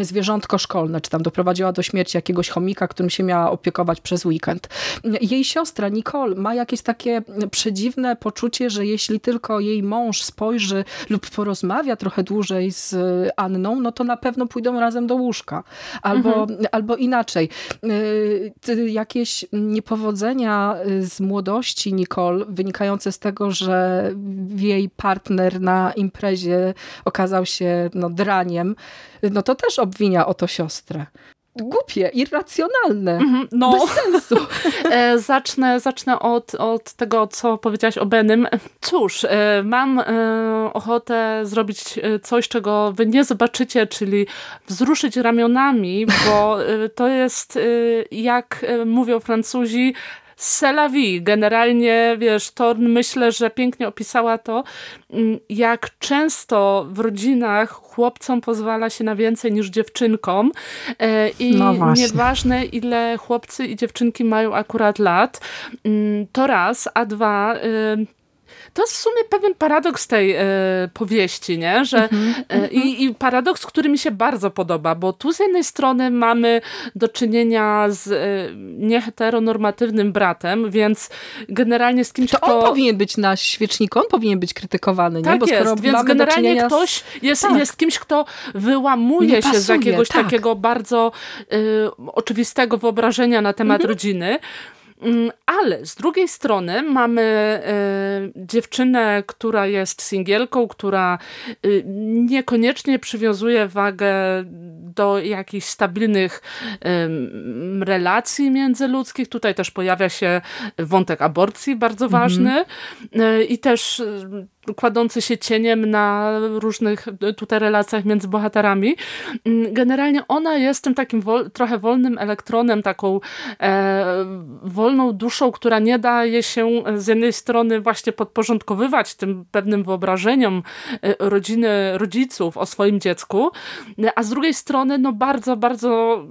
zwierzątko szkolne, czy tam doprowadziła do śmierci jakiegoś chomika, którym się miała opiekować przez weekend. Jej siostra Nicole ma jakieś takie przedziwne poczucie, że jeśli tylko jej mąż spojrzy lub porozmawia trochę dłużej z Anną, no to na pewno pójdą razem do łóżka. Albo, mhm. albo inaczej. Y, jakieś niepowodzenia z młodości Nicole, wynikające z tego, że jej partner na imprezie okazał się no, draniem, no to też obwinia o to siostrę głupie, irracjonalne, mm -hmm, no. bez sensu. E, zacznę zacznę od, od tego, co powiedziałaś o Benym. Cóż, e, mam e, ochotę zrobić coś, czego wy nie zobaczycie, czyli wzruszyć ramionami, bo to jest, jak mówią Francuzi, Vie. Generalnie, wiesz, Torn myślę, że pięknie opisała to, mm, jak często w rodzinach chłopcom pozwala się na więcej niż dziewczynkom. E, i no nieważne ile chłopcy i dziewczynki mają akurat lat, mm, to raz, a dwa y, to jest w sumie pewien paradoks tej e, powieści, nie? Że, mm -hmm. i, I paradoks, który mi się bardzo podoba, bo tu z jednej strony mamy do czynienia z e, nieheteronormatywnym bratem, więc generalnie z kimś, to kto... on powinien być na świeczniku, on powinien być krytykowany, nie? Tak Bo jest, więc generalnie ktoś jest, tak. jest kimś, kto wyłamuje się z jakiegoś tak. takiego bardzo y, oczywistego wyobrażenia na temat -hmm. rodziny. Mm, ale z drugiej strony mamy e, dziewczynę, która jest singielką, która y, niekoniecznie przywiązuje wagę do jakichś stabilnych relacji międzyludzkich. Tutaj też pojawia się wątek aborcji bardzo mhm. ważny e, i też kładący się cieniem na różnych tutaj relacjach między bohaterami. Mm, generalnie ona jest tym takim wol, trochę wolnym elektronem, taką e, wolną duszą, która nie daje się z jednej strony właśnie podporządkowywać tym pewnym wyobrażeniom e, rodziny, rodziców o swoim dziecku, a z drugiej strony no bardzo, bardzo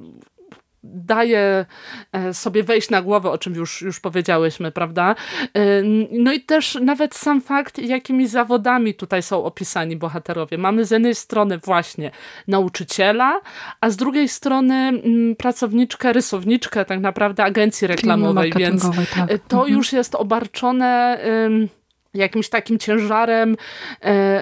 daje e, sobie wejść na głowę, o czym już, już powiedziałyśmy, prawda? E, no i też nawet sam fakt, jakimi zawodami tutaj są opisani bohaterowie. Mamy z jednej strony właśnie nauczyciela, a z drugiej strony pracowniczkę, rysowniczkę tak naprawdę agencji reklamowej, więc tak. E, to mhm. już jest obarczone jakimś takim ciężarem e,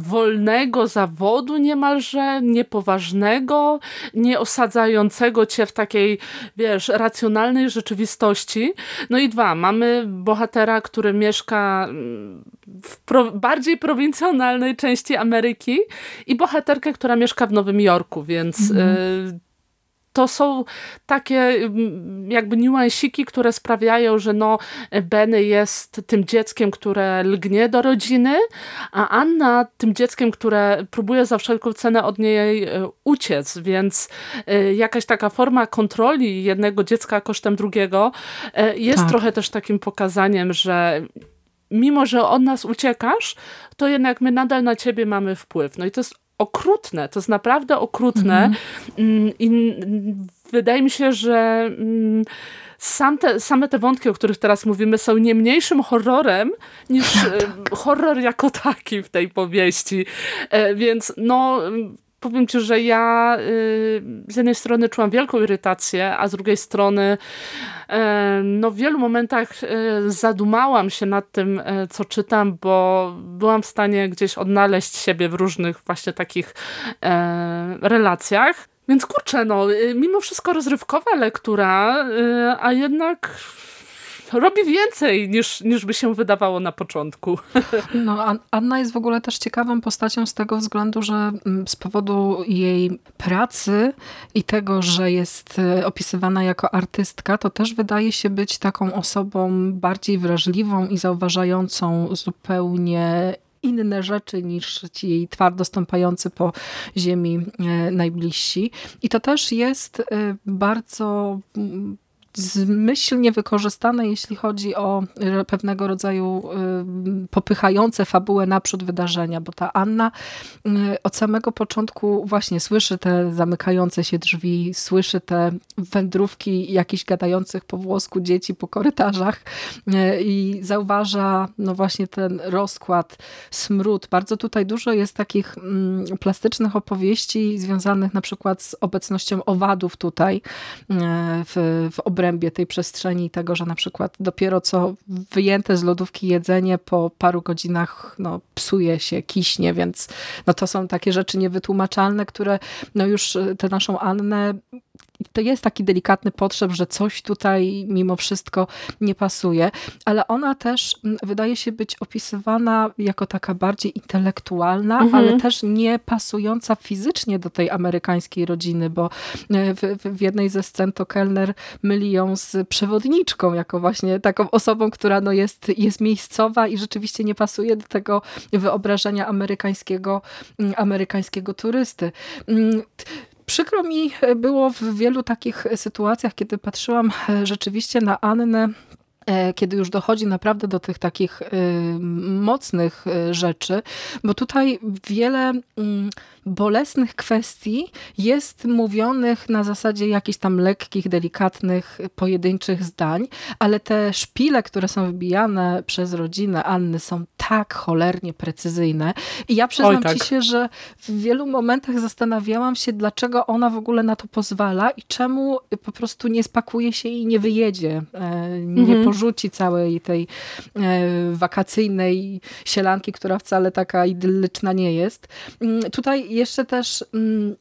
wolnego zawodu niemalże, niepoważnego, nie osadzającego cię w takiej, wiesz, racjonalnej rzeczywistości. No i dwa, mamy bohatera, który mieszka mm, w pro, bardziej prowincjonalnej części Ameryki i bohaterkę, która mieszka w Nowym Jorku, więc mm -hmm to są takie mm, jakby niuansiki, które sprawiają, że no Benny jest tym dzieckiem, które lgnie do rodziny, a Anna tym dzieckiem, które próbuje za wszelką cenę od niej e, uciec, więc e, jakaś taka forma kontroli jednego dziecka kosztem drugiego e, jest tak. trochę też takim pokazaniem, że mimo, że od nas uciekasz, to jednak my nadal na ciebie mamy wpływ. No i to jest okrutne, to jest naprawdę okrutne mhm. mm. i wydaje mi się, że mm, sam te, same te wątki, o których teraz mówimy, są nie mniejszym horrorem niż tak. horror jako taki w tej powieści. E, więc no powiem ci, że ja y, z jednej strony czułam wielką irytację, a z drugiej strony no, w wielu momentach zadumałam się nad tym, co czytam, bo byłam w stanie gdzieś odnaleźć siebie w różnych właśnie takich relacjach. Więc kurczę, no, y, mimo wszystko rozrywkowa lektura, y, a jednak robi więcej niż, niż by się wydawało na początku. No, Anna jest w ogóle też ciekawą postacią z tego względu, że mm, z powodu jej pracy i tego, że jest y, opisywana jako artystka, to też wydaje się być taką osobą bardziej wrażliwą i zauważającą zupełnie inne rzeczy niż ci jej twardo stąpający po ziemi e, najbliżsi. I to też jest e, bardzo mm, zmyślnie wykorzystane, jeśli chodzi o pewnego rodzaju y, popychające fabułę naprzód wydarzenia, bo ta Anna y, od samego początku właśnie słyszy te zamykające się drzwi, słyszy te wędrówki jakichś gadających po włosku dzieci po korytarzach y, i zauważa no właśnie ten rozkład, smród. Bardzo tutaj dużo jest takich mm, plastycznych opowieści związanych na przykład z obecnością owadów tutaj w, w obrębie tej przestrzeni tego, że na przykład dopiero co wyjęte z lodówki jedzenie po paru godzinach no, psuje się, kiśnie, więc no, to są takie rzeczy niewytłumaczalne, które no, już tę naszą Annę to jest taki delikatny potrzeb, że coś tutaj mimo wszystko nie pasuje, ale ona też mm, wydaje się być opisywana jako taka bardziej intelektualna, mhm. ale też nie pasująca fizycznie do tej amerykańskiej rodziny, bo e, w, w, jednej ze scen to Kellner myli ją z przewodniczką, jako właśnie taką osobą, która no jest, jest miejscowa i rzeczywiście nie pasuje do tego wyobrażenia amerykańskiego, mm, amerykańskiego turysty. Przykro mi było w wielu takich sytuacjach, kiedy patrzyłam e, rzeczywiście na Annę kiedy już dochodzi naprawdę do tych takich e, mocnych rzeczy, bo tutaj wiele mm, bolesnych kwestii jest mówionych na zasadzie jakichś tam lekkich, delikatnych, pojedynczych zdań, ale te szpile, które są wybijane przez rodzinę Anny są tak cholernie precyzyjne. I ja przyznam Oj, tak. ci się, że w wielu momentach zastanawiałam się, dlaczego ona w ogóle na to pozwala i czemu po prostu nie spakuje się i nie wyjedzie. E, nie mhm. porzuci całej tej e, wakacyjnej sielanki, która wcale taka idyllyczna nie jest. Mm, tutaj jeszcze też mm,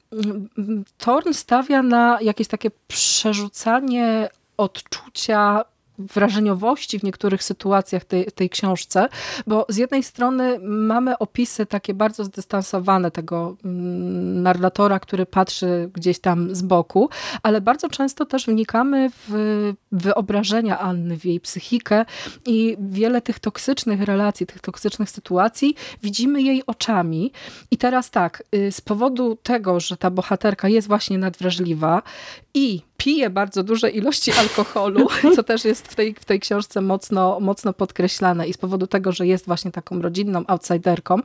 Torn stawia na jakieś takie przerzucanie odczucia wrażeniowości w niektórych sytuacjach tej, tej książce, bo z jednej strony mamy opisy takie bardzo zdystansowane tego mm, narratora, który patrzy gdzieś tam z boku, ale bardzo często też wnikamy w wyobrażenia Anny, w jej psychikę i wiele tych toksycznych relacji, tych toksycznych sytuacji widzimy jej oczami. I teraz tak, y, z powodu tego, że ta bohaterka jest właśnie nadwrażliwa i pije bardzo duże ilości alkoholu, co też jest w tej, w tej książce mocno, mocno podkreślane i z powodu tego, że jest właśnie taką rodzinną outsiderką,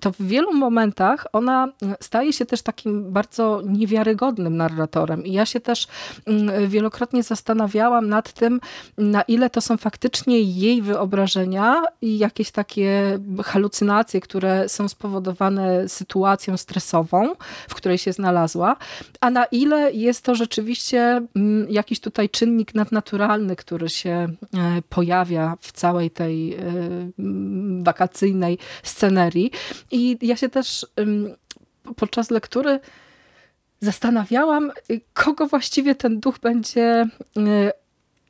to w wielu momentach ona staje się też takim bardzo niewiarygodnym narratorem. I ja się też mm, wielokrotnie zastanawiałam nad tym, na ile to są faktycznie jej wyobrażenia i jakieś takie halucynacje, które są spowodowane sytuacją stresową, w której się znalazła, a na ile jest to rzeczywiście Mm, jakiś tutaj czynnik nadnaturalny, który się e, pojawia w całej tej e, wakacyjnej scenerii. I ja się też podczas lektury zastanawiałam, kogo właściwie ten duch będzie e,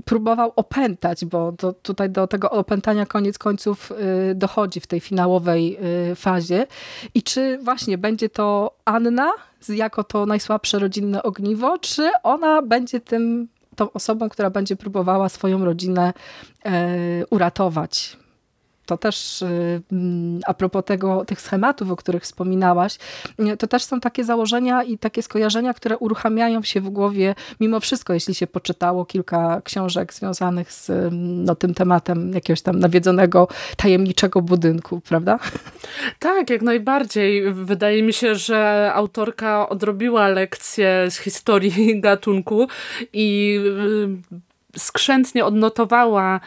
próbował opętać, bo tutaj do tego opętania koniec końców dochodzi w tej finałowej fazie. I czy właśnie będzie to Anna, jako to najsłabsze rodzinne ogniwo, czy ona będzie tym, tą osobą, która będzie próbowała swoją rodzinę e, uratować to też y, mm, a propos tego, tych schematów, o których wspominałaś, y, to też są takie założenia i takie skojarzenia, które uruchamiają się w głowie mimo wszystko, jeśli się poczytało kilka książek związanych z mm, no, tym tematem jakiegoś tam nawiedzonego, tajemniczego budynku, prawda? Tak, jak najbardziej. Wydaje mi się, że autorka odrobiła lekcję z historii gatunku i y, skrzętnie odnotowała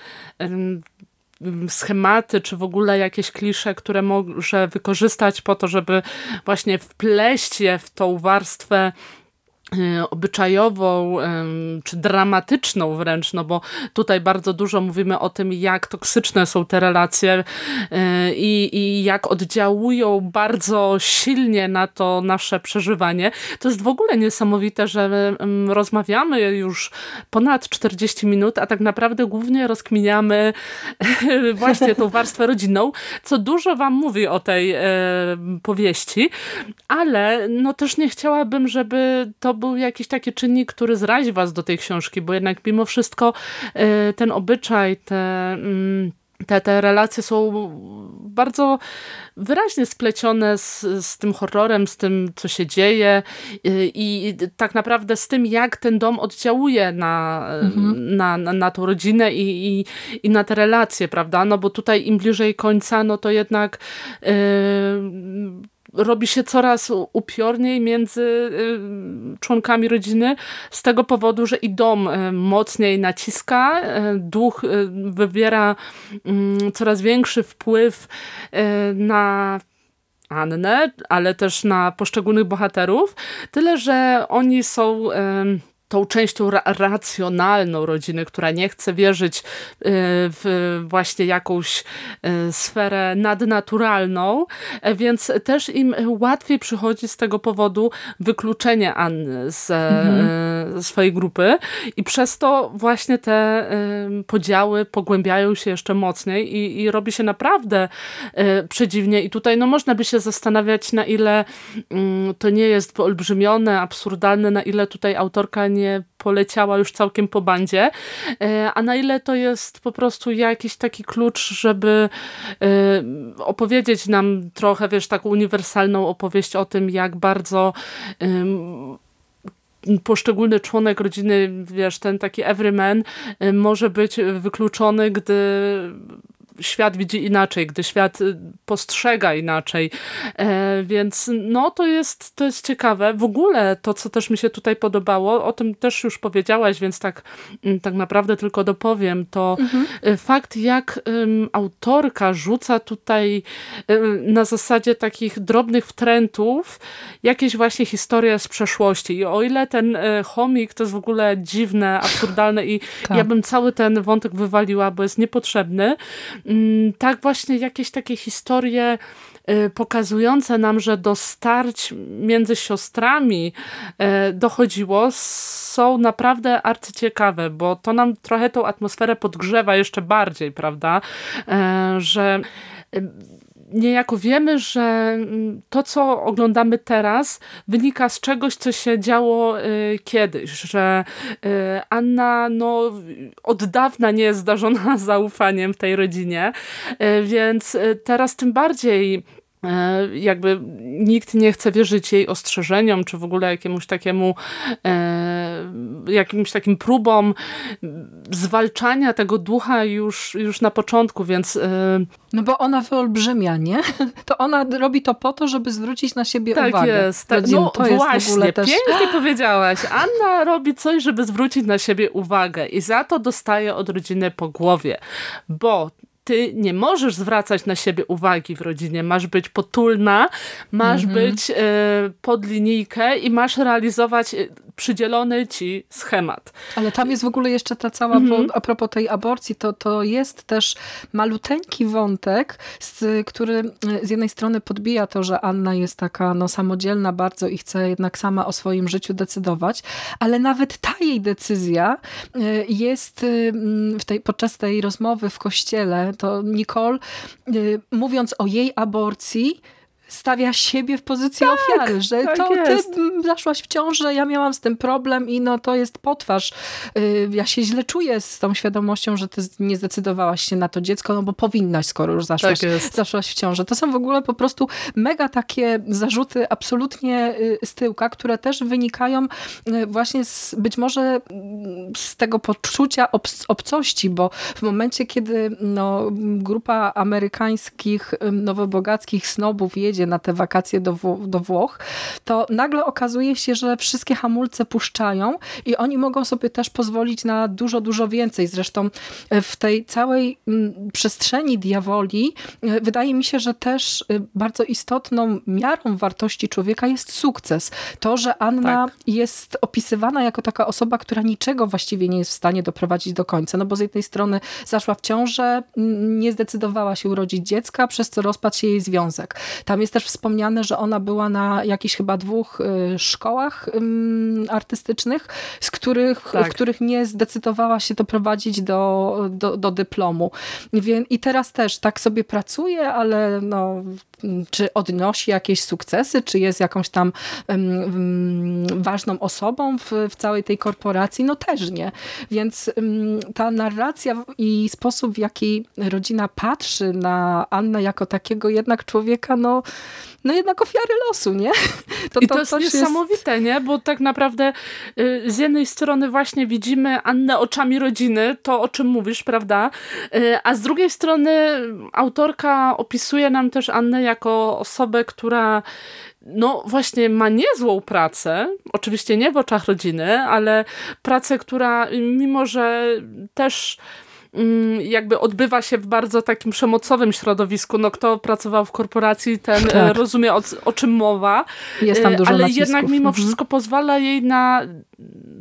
schematy, czy w ogóle jakieś klisze, które może wykorzystać po to, żeby właśnie wpleść je w tą warstwę obyczajową czy dramatyczną wręcz, no bo tutaj bardzo dużo mówimy o tym, jak toksyczne są te relacje e, i, i jak oddziałują bardzo silnie na to nasze przeżywanie. To jest w ogóle niesamowite, że rozmawiamy już ponad 40 minut, a tak naprawdę głównie rozkminiamy właśnie tą warstwę rodzinną, co dużo wam mówi o tej e, powieści, ale no też nie chciałabym, żeby to był jakiś taki czynnik, który zrazi was do tej książki, bo jednak mimo wszystko e, ten obyczaj, te mm, te, te relacje są bardzo wyraźnie splecione z, z tym horrorem, z tym, co się dzieje i, i tak naprawdę z tym, jak ten dom oddziałuje na, mhm. na, na, na tą rodzinę i, i, i na te relacje, prawda? No bo tutaj im bliżej końca, no to jednak yy, robi się coraz upiorniej między y, członkami rodziny z tego powodu, że i dom y, mocniej naciska, y, duch wywiera mm, coraz większy wpływ na Annę, ale też na poszczególnych bohaterów. Tyle, że oni są tą częścią ra racjonalną rodziny, która nie chce wierzyć y, w właśnie jakąś y, sferę nadnaturalną, e, więc też im łatwiej przychodzi z tego powodu wykluczenie Anny z mhm. swojej grupy i przez to właśnie te podziały pogłębiają się jeszcze mocniej i, i robi się naprawdę przedziwnie i tutaj no można by się zastanawiać na ile mm, to nie jest wyolbrzymione, absurdalne, na ile tutaj autorka nie poleciała już całkiem po bandzie, e, a na ile to jest po prostu jakiś taki klucz, żeby e, opowiedzieć nam trochę, wiesz, taką uniwersalną opowieść o tym, jak bardzo poszczególny członek rodziny, wiesz, ten taki everyman może być wykluczony, gdy świat widzi inaczej, gdy świat y, postrzega inaczej. E, więc no to jest, to jest ciekawe. W ogóle to, co też mi się tutaj podobało, o tym też już powiedziałaś, więc tak, mm, tak naprawdę tylko dopowiem, to mhm. Y, fakt, jak autorka rzuca tutaj um, na zasadzie takich drobnych wtrętów jakieś właśnie historie z przeszłości. I o ile ten e, chomik to jest w ogóle dziwne, absurdalne i tak. ja bym cały ten wątek wywaliła, bo jest niepotrzebny, tak właśnie jakieś takie historie y, pokazujące nam, że do starć między siostrami y, dochodziło, są naprawdę arcyciekawe, bo to nam trochę tą atmosferę podgrzewa jeszcze bardziej, prawda? E, że niejako wiemy, że mm, to, co oglądamy teraz, wynika z czegoś, co się działo y, kiedyś, że y, Anna no, od dawna nie jest zdarzona zaufaniem w tej rodzinie, y, więc teraz tym bardziej jakby nikt nie chce wierzyć jej ostrzeżeniom, czy w ogóle jakiemuś takiemu jakimś takim próbom zwalczania tego ducha już, już na początku, więc... E, no bo ona wyolbrzymia, nie? To ona robi to po to, żeby zwrócić na siebie tak uwagę. Jest, tak No to jest właśnie, też... pięknie powiedziałaś. Anna robi coś, żeby zwrócić na siebie uwagę i za to dostaje od rodziny po głowie, bo ty nie możesz zwracać na siebie uwagi w rodzinie. Masz być potulna, masz mm -hmm. być y, pod linijkę i masz realizować e, przydzielony ci schemat. Ale tam jest w ogóle jeszcze ta cała, mm -hmm. a propos tej aborcji, to, to jest też maluteńki wątek, z, który z jednej strony podbija to, że Anna jest taka no, samodzielna bardzo i chce jednak sama o swoim życiu decydować, ale nawet ta jej decyzja jest w tej, podczas tej rozmowy w kościele, to Nicole, y, mówiąc o jej aborcji, stawia siebie w pozycji tak, ofiary, że tak to jest. ty zaszłaś w ciążę, ja miałam z tym problem i no to jest potwarz. Y, ja się źle czuję z tą świadomością, że ty nie zdecydowałaś się na to dziecko, no bo powinnaś, skoro już zaszłaś, tak zaszłaś w ciążę. To są w ogóle po prostu mega takie zarzuty absolutnie y, z tyłka, które też wynikają y, właśnie z, być może z tego poczucia obcości, bo w momencie, kiedy no, grupa amerykańskich nowobogackich snobów jedzie jedzie na te wakacje do, do Włoch, to nagle okazuje się, że wszystkie hamulce puszczają i oni mogą sobie też pozwolić na dużo, dużo więcej. Zresztą w tej całej przestrzeni diawoli wydaje mi się, że też bardzo istotną miarą wartości człowieka jest sukces. To, że Anna tak. jest opisywana jako taka osoba, która niczego właściwie nie jest w stanie doprowadzić do końca. No bo z jednej strony zaszła w ciążę, nie zdecydowała się urodzić dziecka, przez co rozpadł się jej związek. Tam jest też wspomniane, że ona była na jakichś chyba dwóch y, szkołach artystycznych, z których, tak. w których nie zdecydowała się doprowadzić do, do, do dyplomu. I teraz też tak sobie pracuje, ale no, czy odnosi jakieś sukcesy, czy jest jakąś tam um, ważną osobą w, w całej tej korporacji? No też nie. Więc um, ta narracja i sposób, w jaki rodzina patrzy na Annę jako takiego jednak człowieka, no no jednak ofiary losu, nie? To, I to, to jest niesamowite, jest... nie? Bo tak naprawdę y, z jednej strony właśnie widzimy Annę oczami rodziny, to o czym mówisz, prawda? Y, a z drugiej strony autorka opisuje nam też Annę jako osobę, która no właśnie ma niezłą pracę, oczywiście nie w oczach rodziny, ale pracę, która mimo, że też jakby odbywa się w bardzo takim przemocowym środowisku. No kto pracował w korporacji, ten e, tak. rozumie o, o, czym mowa. Jest tam dużo Ale nacisków. jednak mimo mhm. wszystko pozwala jej na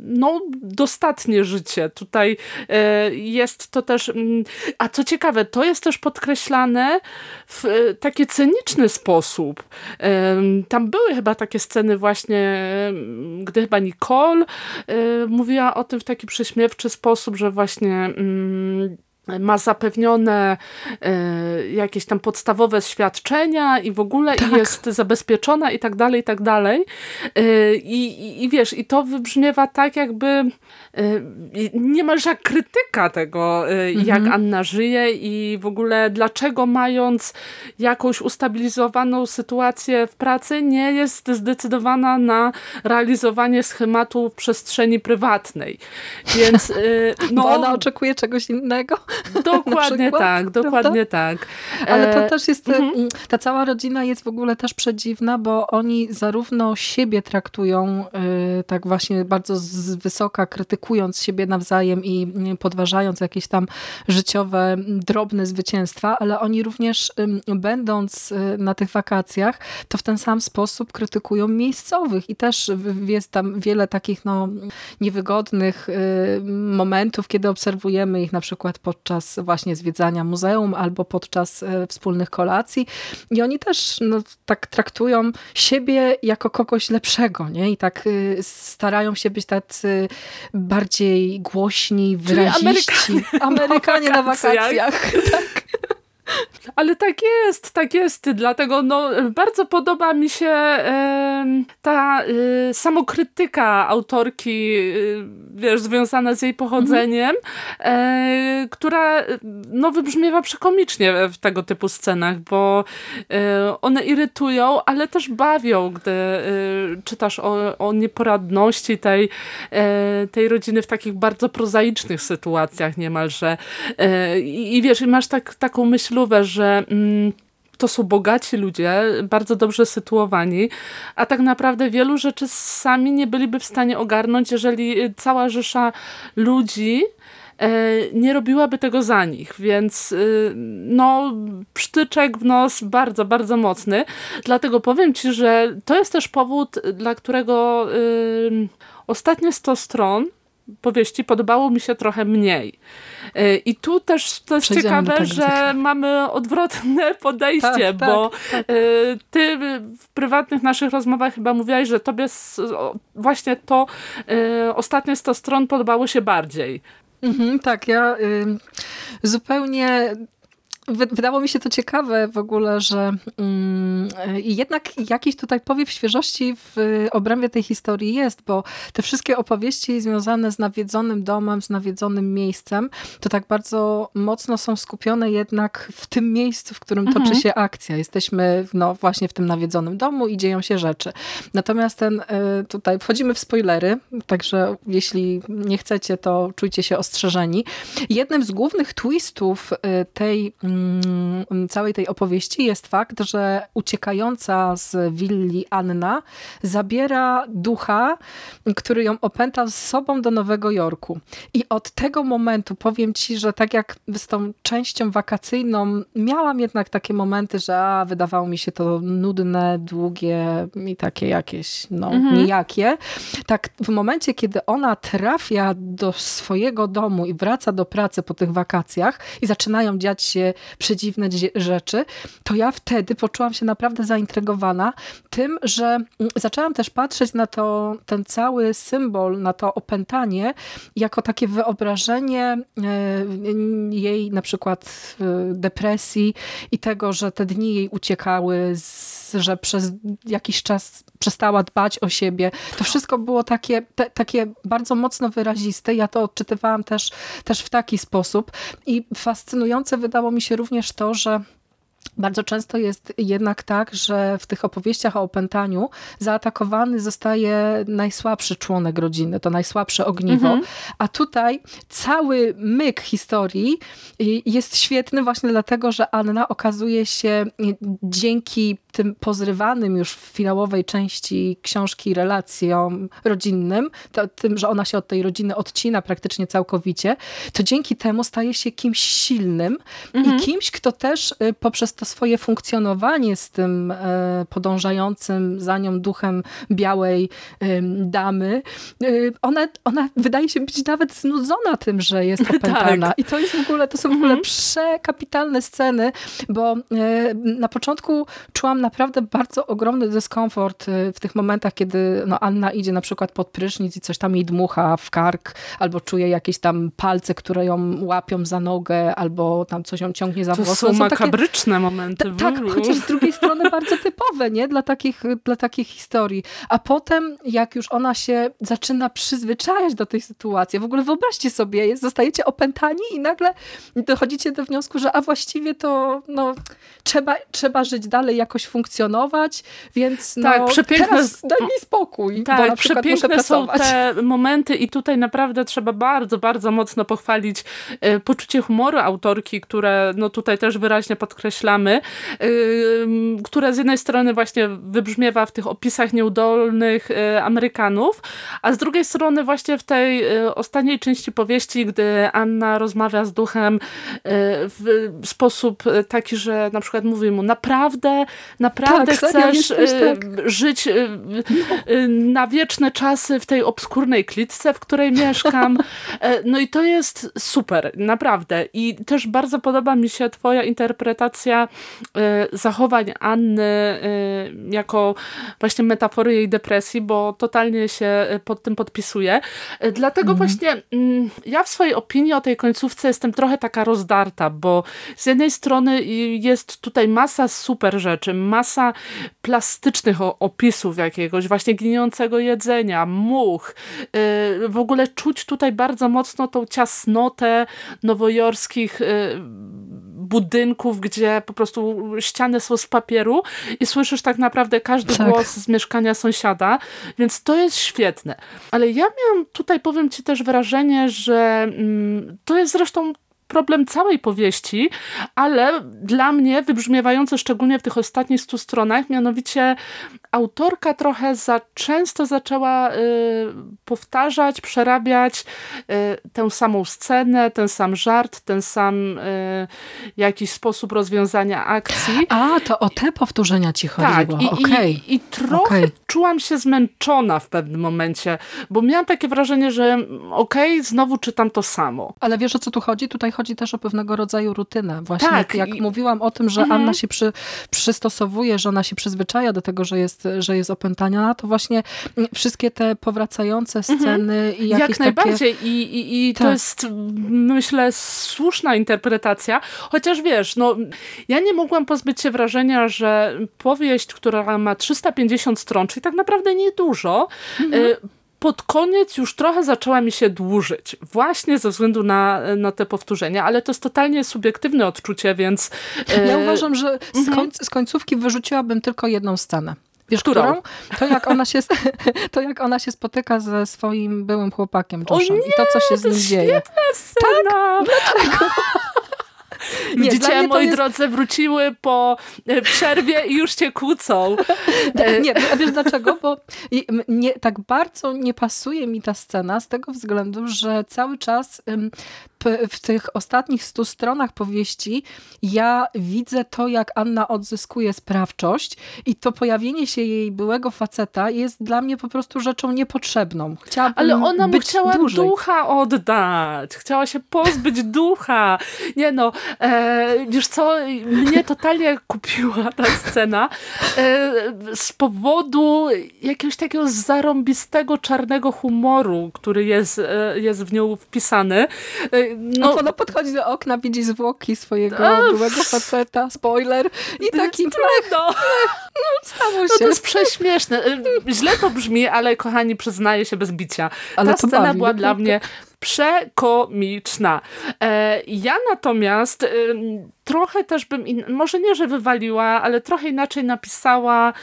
no, dostatnie życie. Tutaj e, jest to też, mm, a co ciekawe, to jest też podkreślane w e, taki cyniczny sposób. Tam były chyba takie sceny właśnie, gdy chyba Nicole mówiła o tym w taki prześmiewczy sposób, że właśnie mm, ma zapewnione y, jakieś tam podstawowe świadczenia i w ogóle tak. i jest zabezpieczona i tak dalej, i tak dalej. Y, i, I wiesz, i to wybrzmiewa tak jakby y, niemalże krytyka tego, mhm. jak Anna żyje i w ogóle dlaczego mając jakąś ustabilizowaną sytuację w pracy nie jest zdecydowana na realizowanie schematu w przestrzeni prywatnej. Więc no, Bo ona oczekuje czegoś innego. Dokładnie przykład, tak, dokładnie tak. Ale to e, też jest, mhm. Mm, ta cała rodzina jest w ogóle też przedziwna, bo oni zarówno siebie traktują y, tak właśnie bardzo z wysoka, krytykując siebie nawzajem i podważając jakieś tam życiowe, drobne zwycięstwa, ale oni również będąc y, na tych wakacjach, to w ten sam sposób krytykują miejscowych i też jest tam wiele takich no, niewygodnych momentów, kiedy obserwujemy ich na przykład podczas podczas właśnie zwiedzania muzeum albo podczas e, wspólnych kolacji. I oni też no, tak traktują siebie jako kogoś lepszego, nie? I tak y, starają się być tacy bardziej głośni, wyraziści. Amerykanie, Amerykanie na wakacjach. tak. Ale tak jest, tak jest. Dlatego no, bardzo podoba mi się e, ta e, samokrytyka autorki, e, wiesz, związana z jej pochodzeniem, e, która no, wybrzmiewa przekomicznie w tego typu scenach, bo e, one irytują, ale też bawią, gdy e, czytasz o, o nieporadności tej, tej rodziny w takich bardzo prozaicznych sytuacjach niemalże. I, i wiesz, i masz tak, taką myślówę, że mm, to są bogaci ludzie, bardzo dobrze sytuowani, a tak naprawdę wielu rzeczy sami nie byliby w stanie ogarnąć, jeżeli cała rzesza ludzi e, nie robiłaby tego za nich, więc y, no psztyczek w nos bardzo, bardzo mocny. Dlatego powiem Ci, że to jest też powód, dla którego y, ostatnie 100 stron powieści podobało mi się trochę mniej. E, I tu też to jest ciekawe, że mamy odwrotne podejście, tak, bo tak, tak. E, ty w prywatnych naszych rozmowach chyba mówiłaś, że tobie właśnie to e, ostatnie 100 stron podobało się bardziej. Mhm, tak, ja y, zupełnie Wydało mi się to ciekawe w ogóle, że mm, jednak jakiś tutaj powiew świeżości w obrębie tej historii jest, bo te wszystkie opowieści związane z nawiedzonym domem, z nawiedzonym miejscem, to tak bardzo mocno są skupione jednak w tym miejscu, w którym mhm. toczy się akcja. Jesteśmy no, właśnie w tym nawiedzonym domu i dzieją się rzeczy. Natomiast ten, y, tutaj wchodzimy w spoilery, także jeśli nie chcecie, to czujcie się ostrzeżeni. Jednym z głównych twistów y, tej mm, całej tej opowieści jest fakt, że uciekająca z willi Anna zabiera ducha, który ją opęta z sobą do Nowego Jorku. I od tego momentu powiem ci, że tak jak z tą częścią wakacyjną miałam jednak takie momenty, że a, wydawało mi się to nudne, długie i takie jakieś no, mhm. nijakie. Tak w momencie, kiedy ona trafia do swojego domu i wraca do pracy po tych wakacjach i zaczynają dziać się przedziwne rzeczy, to ja wtedy poczułam się naprawdę zaintrygowana tym, że mm, zaczęłam też patrzeć na to, ten cały symbol, na to opętanie, jako takie wyobrażenie e, jej na przykład e, depresji i tego, że te dni jej uciekały, że przez jakiś czas przestała dbać o siebie. To wszystko było takie, te, takie bardzo mocno wyraziste. Ja to odczytywałam też, też w taki sposób. I fascynujące wydało mi się również to, że bardzo często jest jednak tak, że w tych opowieściach o opętaniu zaatakowany zostaje najsłabszy członek rodziny, to najsłabsze ogniwo. Mhm. A tutaj cały myk historii jest świetny właśnie dlatego, że Anna okazuje się dzięki tym pozrywanym już w finałowej części książki relacjom rodzinnym, to, tym, że ona się od tej rodziny odcina praktycznie całkowicie, to dzięki temu staje się kimś silnym mhm. i kimś, kto też y, to swoje funkcjonowanie z tym e, podążającym za nią duchem białej damy, y, ona, ona wydaje się być nawet znudzona tym, że jest opętana. tak. I to jest w ogóle, to są w ogóle mhm. przekapitalne sceny, bo e, na początku czułam naprawdę bardzo ogromny dyskomfort w tych momentach, kiedy no, Anna idzie na przykład pod prysznic i coś tam jej dmucha w kark, albo czuje jakieś tam palce, które ją łapią za nogę, albo tam coś ją ciągnie za to włosy. To są makabryczne takie, momenty. Tak, chociaż z drugiej strony bardzo typowe, nie? Dla takich, dla takich historii. A potem, jak już ona się zaczyna przyzwyczajać do tej sytuacji, w ogóle wyobraźcie sobie, zostajecie opętani i nagle dochodzicie do wniosku, że a właściwie to no, trzeba, trzeba żyć dalej, jakoś funkcjonować, więc no, tak, przepiękne, teraz daj mi spokój, tak, przepiękne są te momenty i tutaj naprawdę trzeba bardzo, bardzo mocno pochwalić e, poczucie humoru autorki, które no tutaj też wyraźnie podkreślamy, e, które z jednej strony właśnie wybrzmiewa w tych opisach nieudolnych e, Amerykanów, a z drugiej strony właśnie w tej ostatniej części powieści, gdy Anna rozmawia z duchem w sposób taki, że na przykład mówi mu naprawdę, naprawdę tak, chcesz y, tak. żyć y, y, na wieczne czasy w tej obskurnej klitce, w której mieszkam. E, no i to jest super, naprawdę. I też bardzo podoba mi się twoja interpretacja zachowań Anny jako właśnie metafory jej depresji, bo totalnie się pod tym podpisuję. E, dlatego mhm. właśnie mm, ja w swojej opinii o tej końcówce jestem trochę taka rozdarta, bo z jednej strony jest tutaj masa super rzeczy, masa plastycznych opisów jakiegoś, właśnie gnijącego jedzenia, much. W ogóle czuć tutaj bardzo mocno tą ciasnotę nowojorskich budynków, gdzie po prostu ściany są z papieru i słyszysz tak naprawdę każdy tak. głos z mieszkania sąsiada, więc to jest świetne. Ale ja miałam tutaj, powiem ci też wrażenie, że mm, to jest zresztą problem całej powieści, ale dla mnie wybrzmiewający szczególnie w tych ostatnich stu stronach, mianowicie autorka trochę za często zaczęła y, powtarzać, przerabiać y, tę samą scenę, ten sam żart, ten sam y, jakiś sposób rozwiązania akcji. A, to o te powtórzenia ci chodziło. Tak, i, okay. i, i trochę okay. czułam się zmęczona w pewnym momencie, bo miałam takie wrażenie, że okej, okay, znowu czytam to samo. Ale wiesz o co tu chodzi? Tutaj chodzi też o pewnego rodzaju rutynę. Właśnie tak, jak i... mówiłam o tym, że mhm. Anna się przy, przystosowuje, że ona się przyzwyczaja do tego, że jest, że jest opętaniona, to właśnie wszystkie te powracające mhm. sceny mhm. i jakieś Jak najbardziej i, i, i tak. to jest myślę słuszna interpretacja, chociaż wiesz, no ja nie mogłam pozbyć się wrażenia, że powieść, która ma 350 stron, czyli tak naprawdę niedużo, mhm. Y, pod koniec już trochę zaczęła mi się dłużyć. Właśnie ze względu na, na te powtórzenia, ale to jest totalnie subiektywne odczucie, więc... Ja e, uważam, że z, mhm. końc z końcówki wyrzuciłabym tylko jedną scenę. Wiesz, którą? którą? To, jak ona się, to jak ona się spotyka ze swoim byłym chłopakiem Joshem. O nie, I to, co się z nim dzieje. Scena. Tak? Dlaczego? Nie, Widzicie, moi jest... drodzy, wróciły po e, przerwie i już cię kłócą. Nie, a wiesz dlaczego? Bo nie, tak bardzo nie pasuje mi ta scena z tego względu, że cały czas w tych ostatnich stu stronach powieści ja widzę to, jak Anna odzyskuje sprawczość i to pojawienie się jej byłego faceta jest dla mnie po prostu rzeczą niepotrzebną. Chciałabym Ale ona mu chciała dłużej. ducha oddać. Chciała się pozbyć ducha. Nie no, e, wiesz co, mnie totalnie kupiła ta scena e, z powodu jakiegoś takiego zarąbistego czarnego humoru, który jest, e, jest w nią wpisany. E, no, ona podchodzi do okna, widzi zwłoki swojego Ach. byłego faceta, spoiler i taki trudno. No, stało się. No to jest prześmieszne. Y, źle to brzmi, ale kochani, przyznaję się bez bicia. Ale Ta scena bawi, była dla mnie przekomiczna. E, ja natomiast y, trochę też bym, może nie, że wywaliła, ale trochę inaczej napisała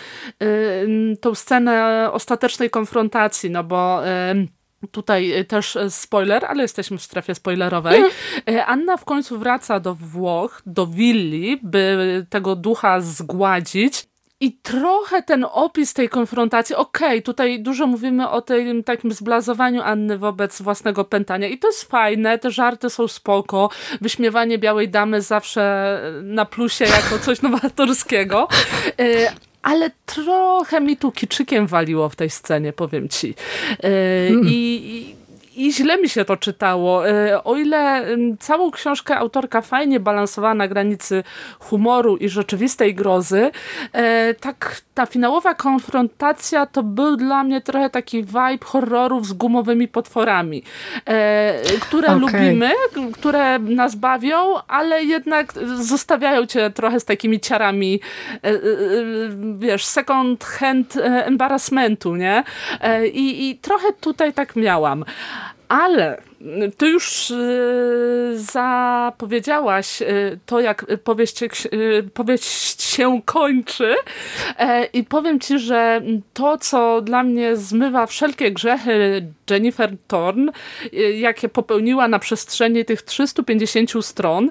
y, tą scenę ostatecznej konfrontacji, no bo Tutaj e, też e, spoiler, ale jesteśmy w strefie spoilerowej. Mhm. Anna w końcu wraca do Włoch, do willi, by tego ducha zgładzić. I trochę ten opis tej konfrontacji, okej, okay, tutaj dużo mówimy o tym takim zblazowaniu Anny wobec własnego pętania i to jest fajne, te żarty są spoko, wyśmiewanie białej damy zawsze na plusie jako coś nowatorskiego, ale trochę mi tu kiczykiem waliło w tej scenie, powiem ci. Hmm. I, i źle mi się to czytało. E, o ile całą książkę autorka fajnie balansowała na granicy humoru i rzeczywistej grozy, e, tak ta finałowa konfrontacja to był dla mnie trochę taki vibe horrorów z gumowymi potworami, e, które okay. lubimy, które nas bawią, ale jednak zostawiają cię trochę z takimi ciarami wiesz, second hand embarrassmentu, nie? I, i trochę tutaj tak miałam. Ale ty już y, zapowiedziałaś y, to, jak powieść, y, powieść się kończy. E, i powiem ci, że to, co dla mnie zmywa wszelkie grzechy Jennifer Thorne, jakie popełniła na przestrzeni tych 350 stron,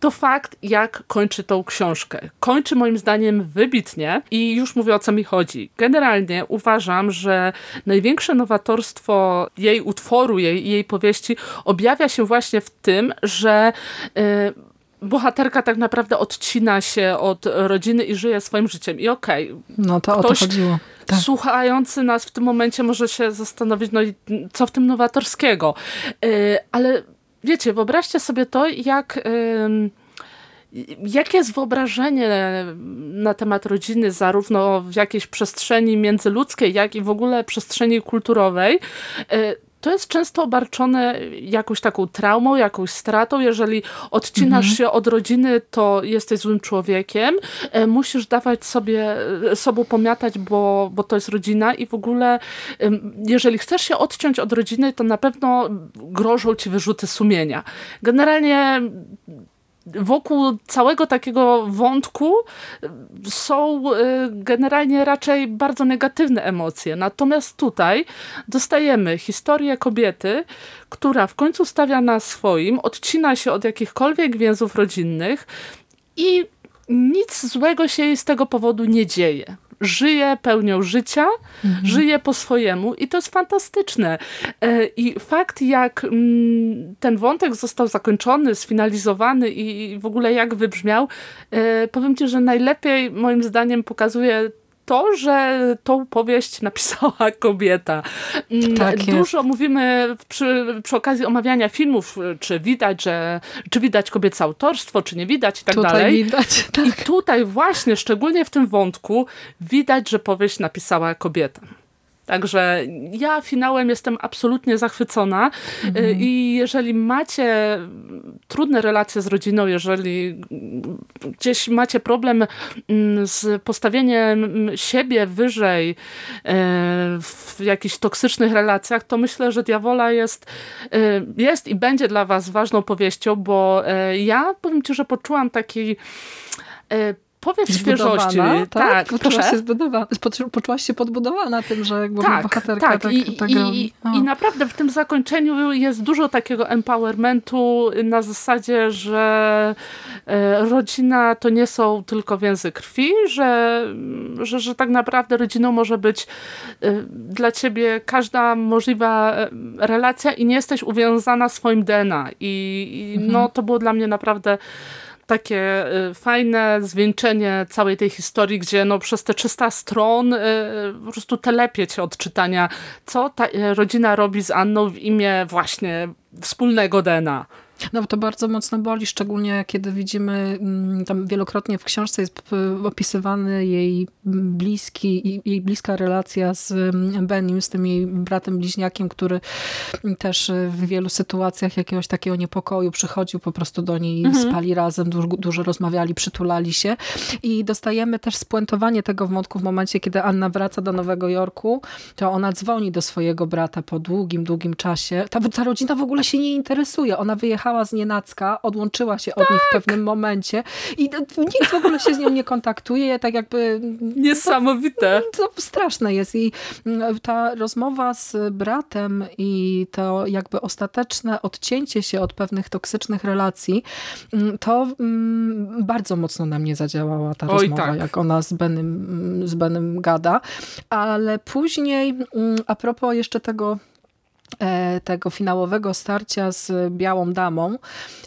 to fakt, jak kończy tą książkę. Kończy moim zdaniem wybitnie i już mówię o co mi chodzi. Generalnie uważam, że największe nowatorstwo jej utworu, jej, jej powieści objawia się właśnie w tym, że yy, bohaterka tak naprawdę odcina się od rodziny i żyje swoim życiem. I okej. Okay, no to o to chodziło. Tak. Słuchający nas w tym momencie może się zastanowić, no i co w tym nowatorskiego. Yy, ale wiecie, wyobraźcie sobie to, jak... Jakie jest wyobrażenie na temat rodziny, zarówno w jakiejś przestrzeni międzyludzkiej, jak i w ogóle przestrzeni kulturowej? To jest często obarczone jakąś taką traumą, jakąś stratą. Jeżeli odcinasz mhm. się od rodziny, to jesteś złym człowiekiem. Y, musisz dawać sobie, y, sobą pomiatać, bo, bo to jest rodzina i w ogóle jeżeli chcesz się odciąć od rodziny, to na pewno grożą ci wyrzuty sumienia. Generalnie wokół całego takiego wątku y, są y, generalnie raczej bardzo negatywne emocje. Natomiast tutaj dostajemy historię kobiety, która w końcu stawia na swoim, odcina się od jakichkolwiek więzów rodzinnych i nic złego się jej z tego powodu nie dzieje żyje pełnią życia, mhm. żyje po swojemu i to jest fantastyczne. E, I fakt, jak mm, ten wątek został zakończony, sfinalizowany i w ogóle jak wybrzmiał, e, powiem ci, że najlepiej moim zdaniem pokazuje to, że tą powieść napisała kobieta. Mm, tak Dużo mówimy przy, przy okazji omawiania filmów, czy widać, że, czy widać kobiece autorstwo, czy nie widać i tak tutaj dalej. Widać, tak. I tutaj właśnie, szczególnie w tym wątku, widać, że powieść napisała kobieta. Także ja finałem jestem absolutnie zachwycona mhm. i jeżeli macie trudne relacje z rodziną, jeżeli gdzieś macie problem mm, z postawieniem siebie wyżej e, w jakichś toksycznych relacjach, to myślę, że Diawola jest, e, jest i będzie dla was ważną powieścią, bo ja powiem ci, że poczułam taki powiew świeżości. Tak, tak poczułaś się, zbudowana, poczułaś się podbudowana tym, że jakby tak, bohaterka tak, tak, i, tak i, i, naprawdę w tym zakończeniu jest dużo takiego empowermentu na zasadzie, że e, rodzina to nie są tylko więzy krwi, że, że, że tak naprawdę rodziną może być e, dla ciebie każda możliwa e, relacja i nie jesteś uwiązana swoim DNA. I, i mhm. no to było dla mnie naprawdę takie y, fajne zwieńczenie całej tej historii, gdzie no przez te 300 stron y, po prostu telepie cię od czytania, co ta y, rodzina robi z Anną w imię właśnie wspólnego DNA. No to bardzo mocno boli, szczególnie kiedy widzimy, mm, tam wielokrotnie w książce jest opisywany jej bliski, jej bliska relacja z mm, Benim, z tym jej bratem bliźniakiem, który też w wielu sytuacjach jakiegoś takiego niepokoju przychodził po prostu do niej, mhm. spali razem, dużo, dużo rozmawiali, przytulali się i dostajemy też spuentowanie tego wątku w momencie, kiedy Anna wraca do Nowego Jorku, to ona dzwoni do swojego brata po długim, długim czasie. Ta, ta rodzina w ogóle się nie interesuje, ona wyjechała wyjechała z nienacka, odłączyła się tak. od nich w tak. pewnym momencie i nikt w ogóle się z nią nie kontaktuje, tak jakby... Niesamowite. To, to straszne jest i mm, ta rozmowa z bratem i to jakby ostateczne odcięcie się od pewnych toksycznych relacji, mm, to mm, bardzo mocno na mnie zadziałała ta Oj, rozmowa, tak. jak ona z Benem, z Benem gada, ale później a propos jeszcze tego tego finałowego starcia z Białą Damą,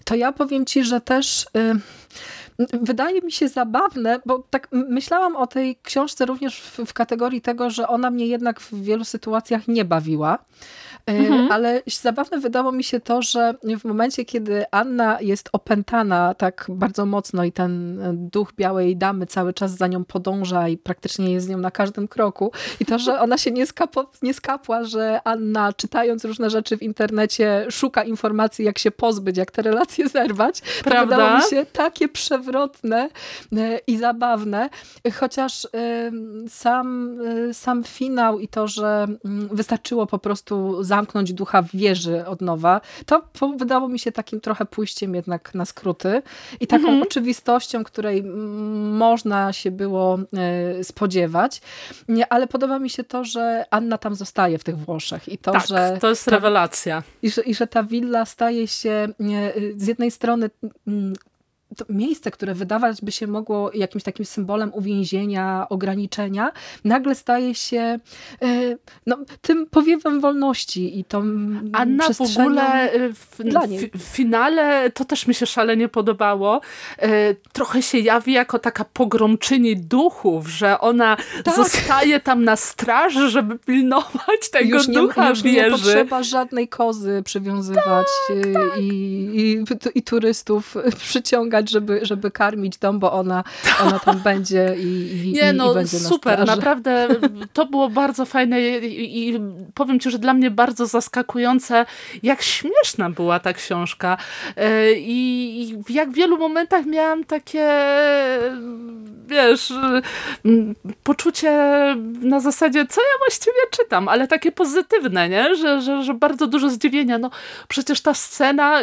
to ja powiem ci, że też y, wydaje mi się zabawne, bo tak myślałam o tej książce również w, w kategorii tego, że ona mnie jednak w wielu sytuacjach nie bawiła. E, mhm. Ale zabawne wydało mi się to, że w momencie, kiedy Anna jest opętana tak bardzo mocno i ten duch białej damy cały czas za nią podąża i praktycznie jest z nią na każdym kroku i to, że ona się nie, skapo, nie skapła, że Anna czytając różne rzeczy w internecie szuka informacji, jak się pozbyć, jak te relacje zerwać, to wydało mi się takie przewrotne e, i zabawne, chociaż sam, e, sam finał i to, że mm, wystarczyło po prostu zamknąć ducha w wieży od nowa, to wydało mi się takim trochę pójściem jednak na skróty i taką mhm. oczywistością, której można się było e, spodziewać. Ale podoba mi się to, że Anna tam zostaje w tych Włoszech i to, tak, że... to jest rewelacja. I że, I że ta willa staje się z jednej strony miejsce, które wydawać by się mogło jakimś takim symbolem uwięzienia, ograniczenia, nagle staje się e, no, tym powiewem wolności i tą Anna w ogóle e, w, w, finale to też mi się szalenie podobało. E, trochę się jawi jako taka pogromczyni duchów, że ona tak. zostaje tam na straży, żeby pilnować tego już nie, ducha już wieży. nie potrzeba żadnej kozy przywiązywać tak, tak. I, i, i turystów przyciągać żeby, żeby karmić dom, bo ona, ona tam będzie i, i, Nie, no, i będzie super, na naprawdę to było bardzo fajne i, i, powiem ci, że dla mnie bardzo zaskakujące, jak śmieszna była ta książka e, i, i w jak wielu momentach miałam takie wiesz, poczucie na zasadzie, co ja właściwie czytam, ale takie pozytywne, nie? Że, że, że bardzo dużo zdziwienia. No przecież ta scena,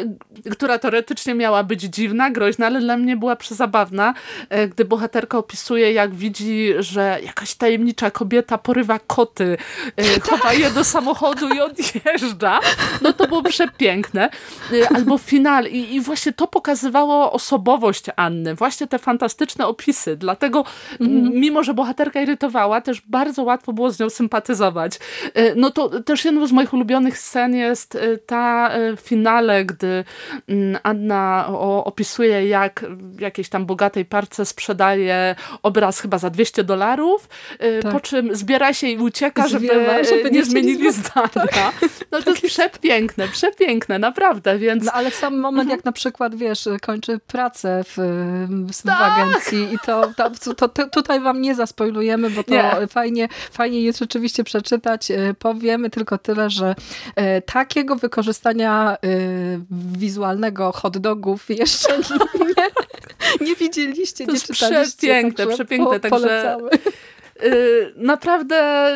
która teoretycznie miała być dziwna, groźna, ale dla mnie była przezabawna, e, gdy bohaterka opisuje, jak widzi, że jakaś tajemnicza kobieta porywa koty, e, chowa je do samochodu i odjeżdża. No to było przepiękne. E, albo final. I, I właśnie to pokazywało osobowość Anny. Właśnie te fantastyczne opisy. Dlatego, mm. mimo że bohaterka irytowała, też bardzo łatwo było z nią sympatyzować. No to też jedną z moich ulubionych scen jest ta finale, gdy Anna opisuje, jak w jakiejś tam bogatej parce sprzedaje obraz chyba za 200 dolarów, y, tak. po czym zbiera się i ucieka, żeby, żeby nie, zmienili zdania. Tak. No to tak jest przepiękne, przepiękne, naprawdę, więc... No ale sam moment, mhm. jak na przykład, wiesz, kończy pracę w, w tak. agencji i to, to, to, to, tutaj wam nie zaspoilujemy, bo to nie. Fajnie, fajnie jest rzeczywiście przeczytać. Y, powiemy tylko tyle, że y, takiego wykorzystania wizualnego hot dogów jeszcze nie, nie widzieliście, to nie czytaliście. Przepiękne, przepiękne. Także y, naprawdę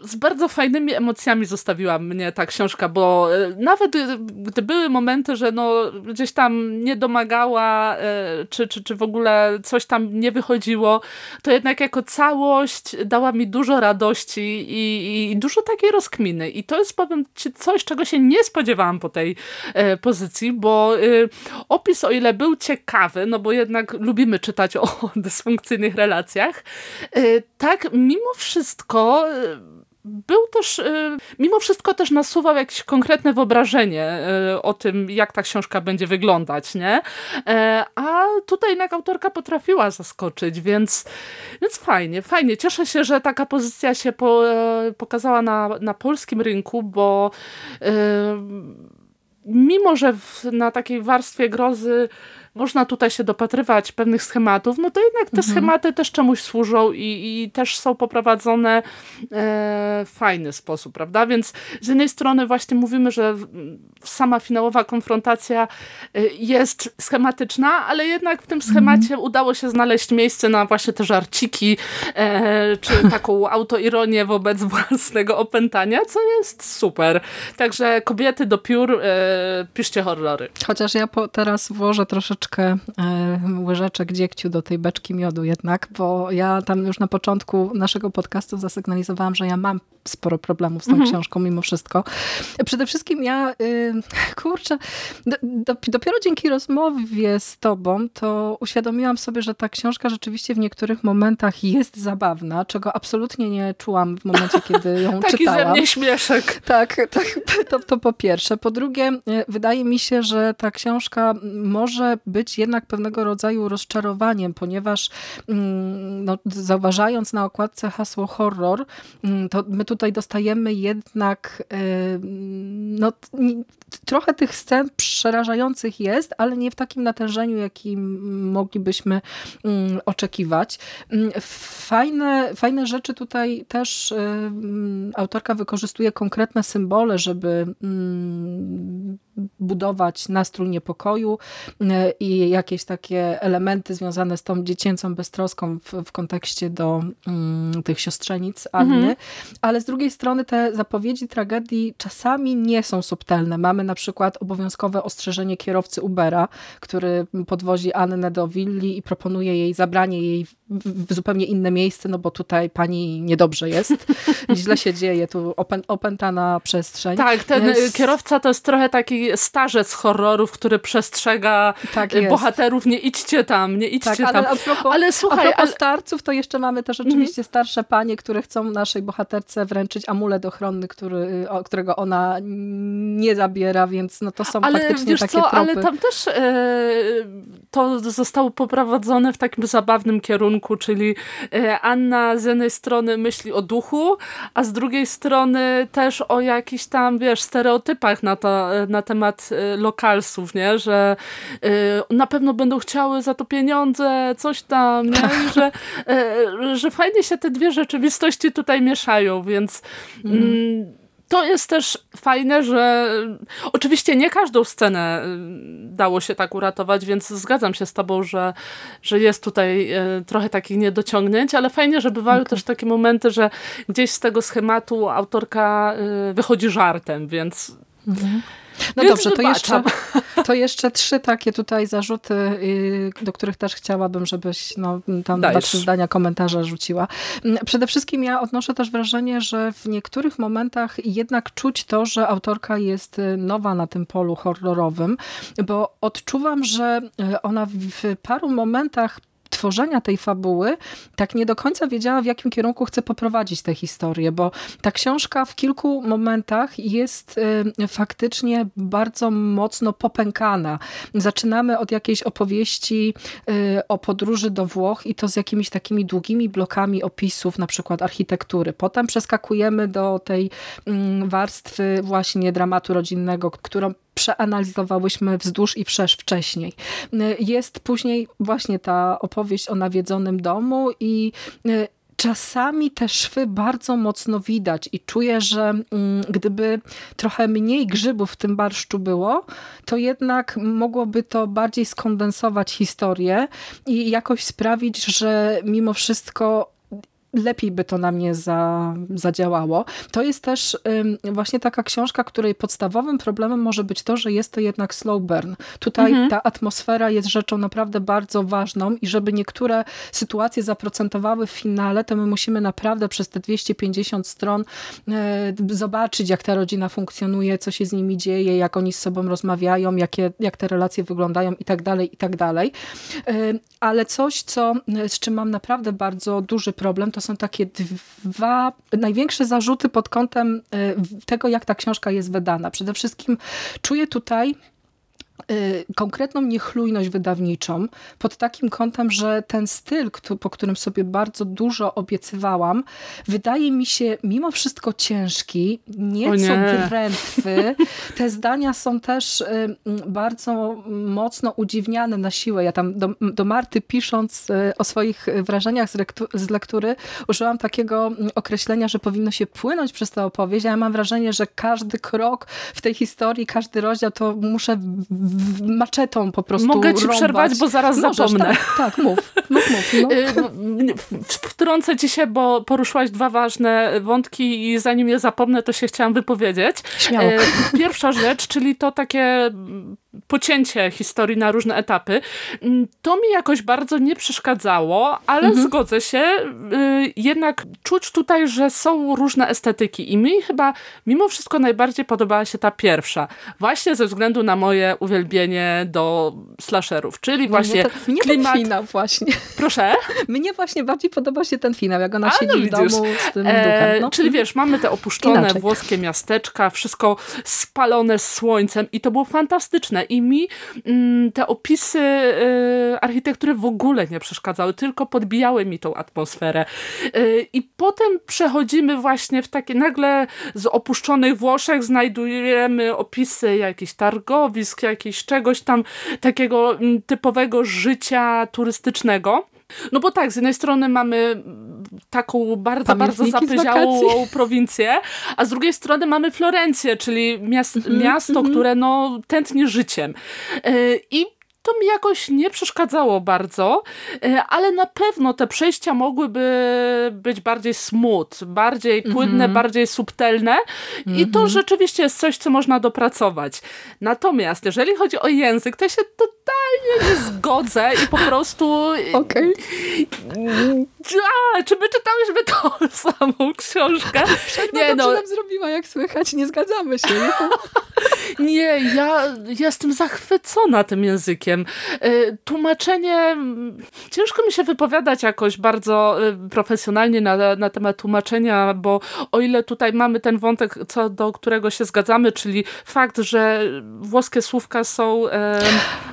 z bardzo fajnymi emocjami zostawiła mnie ta książka, bo y, nawet gdy były momenty, że no gdzieś tam nie domagała, czy, czy, czy w ogóle coś tam nie wychodziło, to jednak jako całość dała mi dużo radości i, i dużo takiej rozkminy. I to jest, powiem ci, coś, czego się nie spodziewałam po tej pozycji, bo opis, o ile był ciekawy, no bo jednak lubimy czytać o dysfunkcyjnych relacjach, y, tak mimo wszystko y, był też, y, mimo wszystko też nasuwał jakieś konkretne wyobrażenie o tym, jak ta książka będzie wyglądać, nie? A tutaj jednak autorka potrafiła zaskoczyć, więc, więc fajnie, fajnie. Cieszę się, że taka pozycja się po, pokazała na, na polskim rynku, bo mimo, że w, na takiej warstwie grozy można tutaj się dopatrywać pewnych schematów, no to jednak te mhm. schematy też czemuś służą i, i też są poprowadzone e, w fajny sposób, prawda? Więc z jednej strony właśnie mówimy, że sama finałowa konfrontacja e, jest schematyczna, ale jednak w tym mhm. schemacie udało się znaleźć miejsce na właśnie te żarciki, e, czy taką autoironię wobec własnego opętania, co jest super. Także kobiety do piór, e, piszcie horrory. Chociaż ja po, teraz włożę troszeczkę troszeczkę e, łyżeczek dziegciu do tej beczki miodu jednak, bo ja tam już na początku naszego podcastu zasygnalizowałam, że ja mam sporo problemów z tą mhm. książką mimo wszystko. Przede wszystkim ja, y, kurczę, do, do, dopiero dzięki rozmowie z tobą to uświadomiłam sobie, że ta książka rzeczywiście w niektórych momentach jest zabawna, czego absolutnie nie czułam w momencie, kiedy ją Taki czytałam. Taki ze mnie śmieszek. Tak, tak to, to po pierwsze. Po drugie, wydaje mi się, że ta książka może być jednak pewnego rodzaju rozczarowaniem, ponieważ mm, no, zauważając na okładce hasło horror, mm, to my tutaj dostajemy jednak no, trochę tych scen przerażających jest, ale nie w takim natężeniu, jakim moglibyśmy mm, oczekiwać. Fajne, fajne rzeczy tutaj też autorka wykorzystuje konkretne symbole, żeby budować nastrój niepokoju e, i jakieś takie elementy związane z tą dziecięcą beztroską w, w kontekście do mm, tych siostrzenic Anny. Mhm. Ale z drugiej strony te zapowiedzi tragedii czasami nie są subtelne. Mamy na przykład obowiązkowe ostrzeżenie kierowcy Ubera, który podwozi Annę do willi i proponuje jej zabranie jej w, zupełnie inne miejsce, no bo tutaj pani niedobrze jest. Źle się dzieje, tu opę, opętana przestrzeń. Tak, ten jest... kierowca to jest trochę taki starzec horrorów, który przestrzega tak y, bohaterów, nie idźcie tam, nie idźcie tak, tam. Ale, propos, ale słuchaj, a propos ale... starców, to jeszcze mamy też oczywiście mm. starsze panie, które chcą naszej bohaterce wręczyć amulet ochronny, który, którego ona nie zabiera, więc no to są ale faktycznie wiesz takie co, tropy. Ale tam też e, to zostało poprowadzone w takim zabawnym kierunku, czyli e, Anna z jednej strony myśli o duchu, a z drugiej strony też o jakichś tam, wiesz, stereotypach na, to, na temat temat y, lokalsów, nie? że y, na pewno będą chciały za to pieniądze, coś tam, nie? że, y, że fajnie się te dwie rzeczywistości tutaj mieszają, więc mhm. mm. To jest też fajne, że oczywiście nie każdą scenę dało się tak uratować, więc zgadzam się z tobą, że, że jest tutaj trochę takich niedociągnięć, ale fajnie, że bywały okay. też takie momenty, że gdzieś z tego schematu autorka wychodzi żartem, więc mhm. No Więc dobrze, to jeszcze, to jeszcze trzy takie tutaj zarzuty, y, do których też chciałabym, żebyś no, tam Dajesz. dwa, trzy zdania komentarza rzuciła. Mm, przede wszystkim ja odnoszę też wrażenie, że w niektórych momentach jednak czuć to, że autorka jest y, nowa na tym polu horrorowym, bo odczuwam, że y, ona w paru momentach tworzenia tej fabuły tak nie do końca wiedziała, w jakim kierunku chce poprowadzić tę historię, bo ta książka w kilku momentach jest y, faktycznie bardzo mocno popękana. Zaczynamy od jakiejś opowieści y, o podróży do Włoch i to z jakimiś takimi długimi blokami opisów, na przykład architektury. Potem przeskakujemy do tej mm, warstwy właśnie dramatu rodzinnego, którą przeanalizowałyśmy wzdłuż i wszerz wcześniej. Jest później właśnie ta opowieść o nawiedzonym domu i y, czasami te szwy bardzo mocno widać i czuję, że mm, gdyby trochę mniej grzybów w tym barszczu było, to jednak mogłoby to bardziej skondensować historię i jakoś sprawić, że mimo wszystko lepiej by to na mnie za, zadziałało. To jest też właśnie taka książka, której podstawowym problemem może być to, że jest to jednak slow burn. Tutaj mhm. ta atmosfera jest rzeczą naprawdę bardzo ważną i żeby niektóre sytuacje zaprocentowały w finale, to my musimy naprawdę przez te 250 stron e, zobaczyć, jak ta rodzina funkcjonuje, co się z nimi dzieje, jak oni z sobą rozmawiają, jakie, jak te relacje wyglądają i tak dalej, i tak dalej. E, ale coś, co, z czym mam naprawdę bardzo duży problem, to są takie dwa największe zarzuty pod kątem e, tego, jak ta książka jest wydana. Przede wszystkim czuję tutaj konkretną niechlujność wydawniczą pod takim kątem, że ten styl, po którym sobie bardzo dużo obiecywałam, wydaje mi się mimo wszystko ciężki, nieco nie. drętwy. Te zdania są też y, bardzo mocno udziwniane na siłę. Ja tam do, do Marty pisząc y, o swoich wrażeniach z, z lektury użyłam takiego określenia, że powinno się płynąć przez tę opowieść, a ja mam wrażenie, że każdy krok w tej historii, każdy rozdział to muszę maczetą po prostu Mogę ci rąbać. przerwać, bo zaraz Możesz, zapomnę. Tak, tak mów. mów, mów no. Wtrącę ci się, bo poruszyłaś dwa ważne wątki i zanim je zapomnę, to się chciałam wypowiedzieć. Śmiało. Pierwsza rzecz, czyli to takie pocięcie historii na różne etapy. Mm, to mi jakoś bardzo nie przeszkadzało, ale mhm. zgodzę się. Y, jednak czuć tutaj, że są różne estetyki i mi chyba mimo wszystko najbardziej podobała się ta pierwsza. Właśnie ze względu na moje uwielbienie do slasherów, czyli no właśnie to, mnie klimat... ten finał właśnie. Proszę? Mnie właśnie bardziej podoba się ten finał, jak ona A, siedzi no w domu z tym e, duchem. No. Czyli wiesz, mamy te opuszczone Inaczej. włoskie miasteczka, wszystko spalone słońcem i to było fantastyczne i mi mm, te opisy y, architektury w ogóle nie przeszkadzały, tylko podbijały mi tą atmosferę. Y, I potem przechodzimy właśnie w takie, nagle z opuszczonych Włoszech znajdujemy opisy jakichś targowisk, jakiegoś czegoś tam takiego mm, typowego życia turystycznego. No bo tak, z jednej strony mamy taką bardzo, bardzo zapyziałą prowincję, a z drugiej strony mamy Florencję, czyli miast, mm -hmm, miasto, mm -hmm. które no, tętni życiem. Yy, I to mi jakoś nie przeszkadzało bardzo, e, ale na pewno te przejścia mogłyby być bardziej smooth, bardziej płynne, mm -hmm. bardziej subtelne mm -hmm. i to mhm. rzeczywiście jest coś, co można dopracować. Natomiast jeżeli chodzi o język, to ja się totalnie nie zgodzę i po prostu... Okej. Okay. czy my czytałyśmy tą samą książkę? Przerwa nie, no. nam zrobiła, jak słychać, nie zgadzamy się. Nie, ja, ja jestem zachwycona tym językiem. E, tłumaczenie, ciężko mi się wypowiadać jakoś bardzo e, profesjonalnie na, na temat tłumaczenia, bo o ile tutaj mamy ten wątek, co do którego się zgadzamy, czyli fakt, że włoskie słówka są e,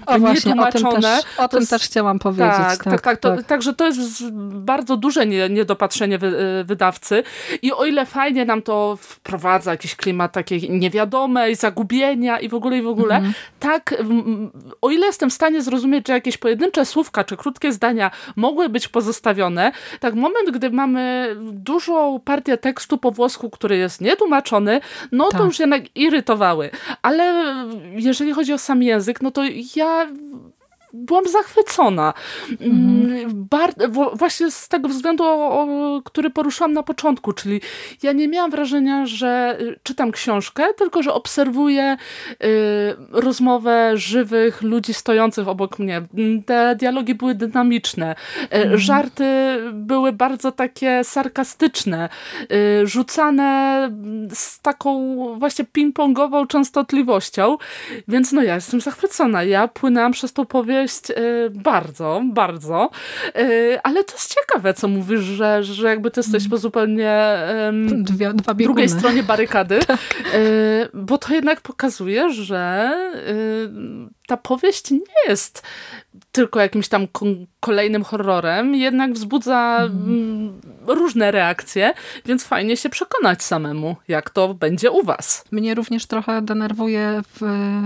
o, nietłumaczone. O tym, też, o tym też chciałam powiedzieć. Tak, tak, tak. tak, tak. Także to jest bardzo duże niedopatrzenie wydawcy i o ile fajnie nam to wprowadza jakiś klimat takiej niewiadomej, zagubienia i w ogóle, i w ogóle, mhm. tak o ile jestem w stanie zrozumieć, że jakieś pojedyncze słówka czy krótkie zdania mogły być pozostawione, tak moment, gdy mamy dużą partię tekstu po włosku, który jest nietłumaczony, no tak. to już jednak irytowały. Ale jeżeli chodzi o sam język, no to ja byłam zachwycona. Mhm. Bar właśnie z tego względu, o, o, który poruszyłam na początku, czyli ja nie miałam wrażenia, że y, czytam książkę, tylko że obserwuję y, rozmowę żywych ludzi stojących obok mnie. Te dialogi były dynamiczne. Y, mhm. Żarty były bardzo takie sarkastyczne, y, rzucane z taką właśnie ping-pongową częstotliwością, więc no ja jestem zachwycona. Ja płynęłam przez tą powieść opowieść y, bardzo, bardzo, y, ale to jest ciekawe, co mówisz, że, że jakby ty jesteś po zupełnie Dwie, dwa drugiej stronie barykady, tak. Y, bo to jednak pokazuje, że ta powieść nie jest tylko jakimś tam kolejnym horrorem, jednak wzbudza mm. różne reakcje, więc fajnie się przekonać samemu, jak to będzie u was. Mnie również trochę denerwuje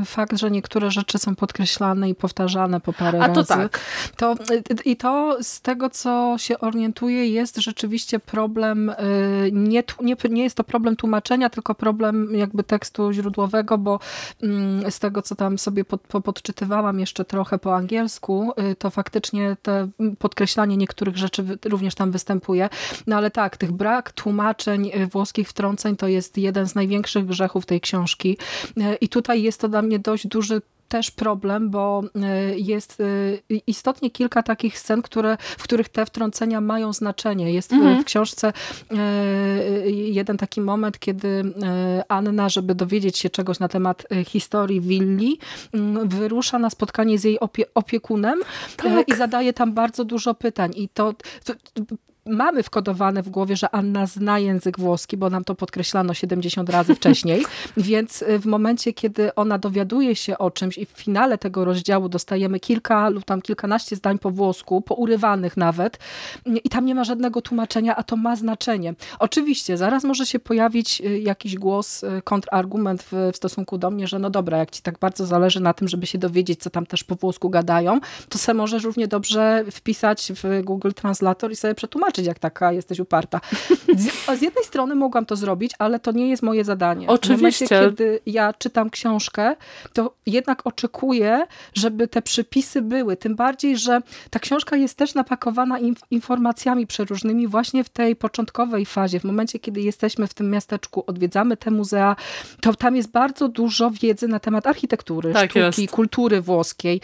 fakt, że niektóre rzeczy są podkreślane i powtarzane po parę A razy. to tak. To, I to z tego, co się orientuję, jest rzeczywiście problem, y, nie, nie, nie jest to problem tłumaczenia, tylko problem jakby tekstu źródłowego, bo mm, z tego, co tam sobie pod, podczytywałam jeszcze trochę po angielsku, y, to faktycznie te podkreślanie niektórych rzeczy również tam występuje. No ale tak, tych brak tłumaczeń włoskich wtrąceń to jest jeden z największych grzechów tej książki. I tutaj jest to dla mnie dość duży też problem, bo e, jest e, istotnie kilka takich scen, które, w których te wtrącenia mają znaczenie. Jest mhm. w książce e, jeden taki moment, kiedy Anna, żeby dowiedzieć się czegoś na temat historii willi, wyrusza na spotkanie z jej opie opiekunem tak. i zadaje tam bardzo dużo pytań. I to, to mamy wkodowane w głowie, że Anna zna język włoski, bo nam to podkreślano 70 razy wcześniej, więc y, w momencie, kiedy ona dowiaduje się o czymś i w finale tego rozdziału dostajemy kilka lub tam kilkanaście zdań po włosku, pourywanych nawet i tam nie ma żadnego tłumaczenia, a to ma znaczenie. Oczywiście, zaraz może się pojawić y, jakiś głos, y, kontrargument w, w stosunku do mnie, że no dobra, jak ci tak bardzo zależy na tym, żeby się dowiedzieć, co tam też po włosku gadają, to se możesz równie dobrze wpisać w Google Translator i sobie przetłumaczyć zobaczyć, jak taka jesteś uparta. Z, z, jednej strony mogłam to zrobić, ale to nie jest moje zadanie. Oczywiście. W momencie, kiedy ja czytam książkę, to jednak oczekuję, żeby te przypisy były. Tym bardziej, że ta książka jest też napakowana inf informacjami przeróżnymi właśnie w tej początkowej fazie. W momencie, kiedy jesteśmy w tym miasteczku, odwiedzamy te muzea, to tam jest bardzo dużo wiedzy na temat architektury, tak sztuki, jest. kultury włoskiej.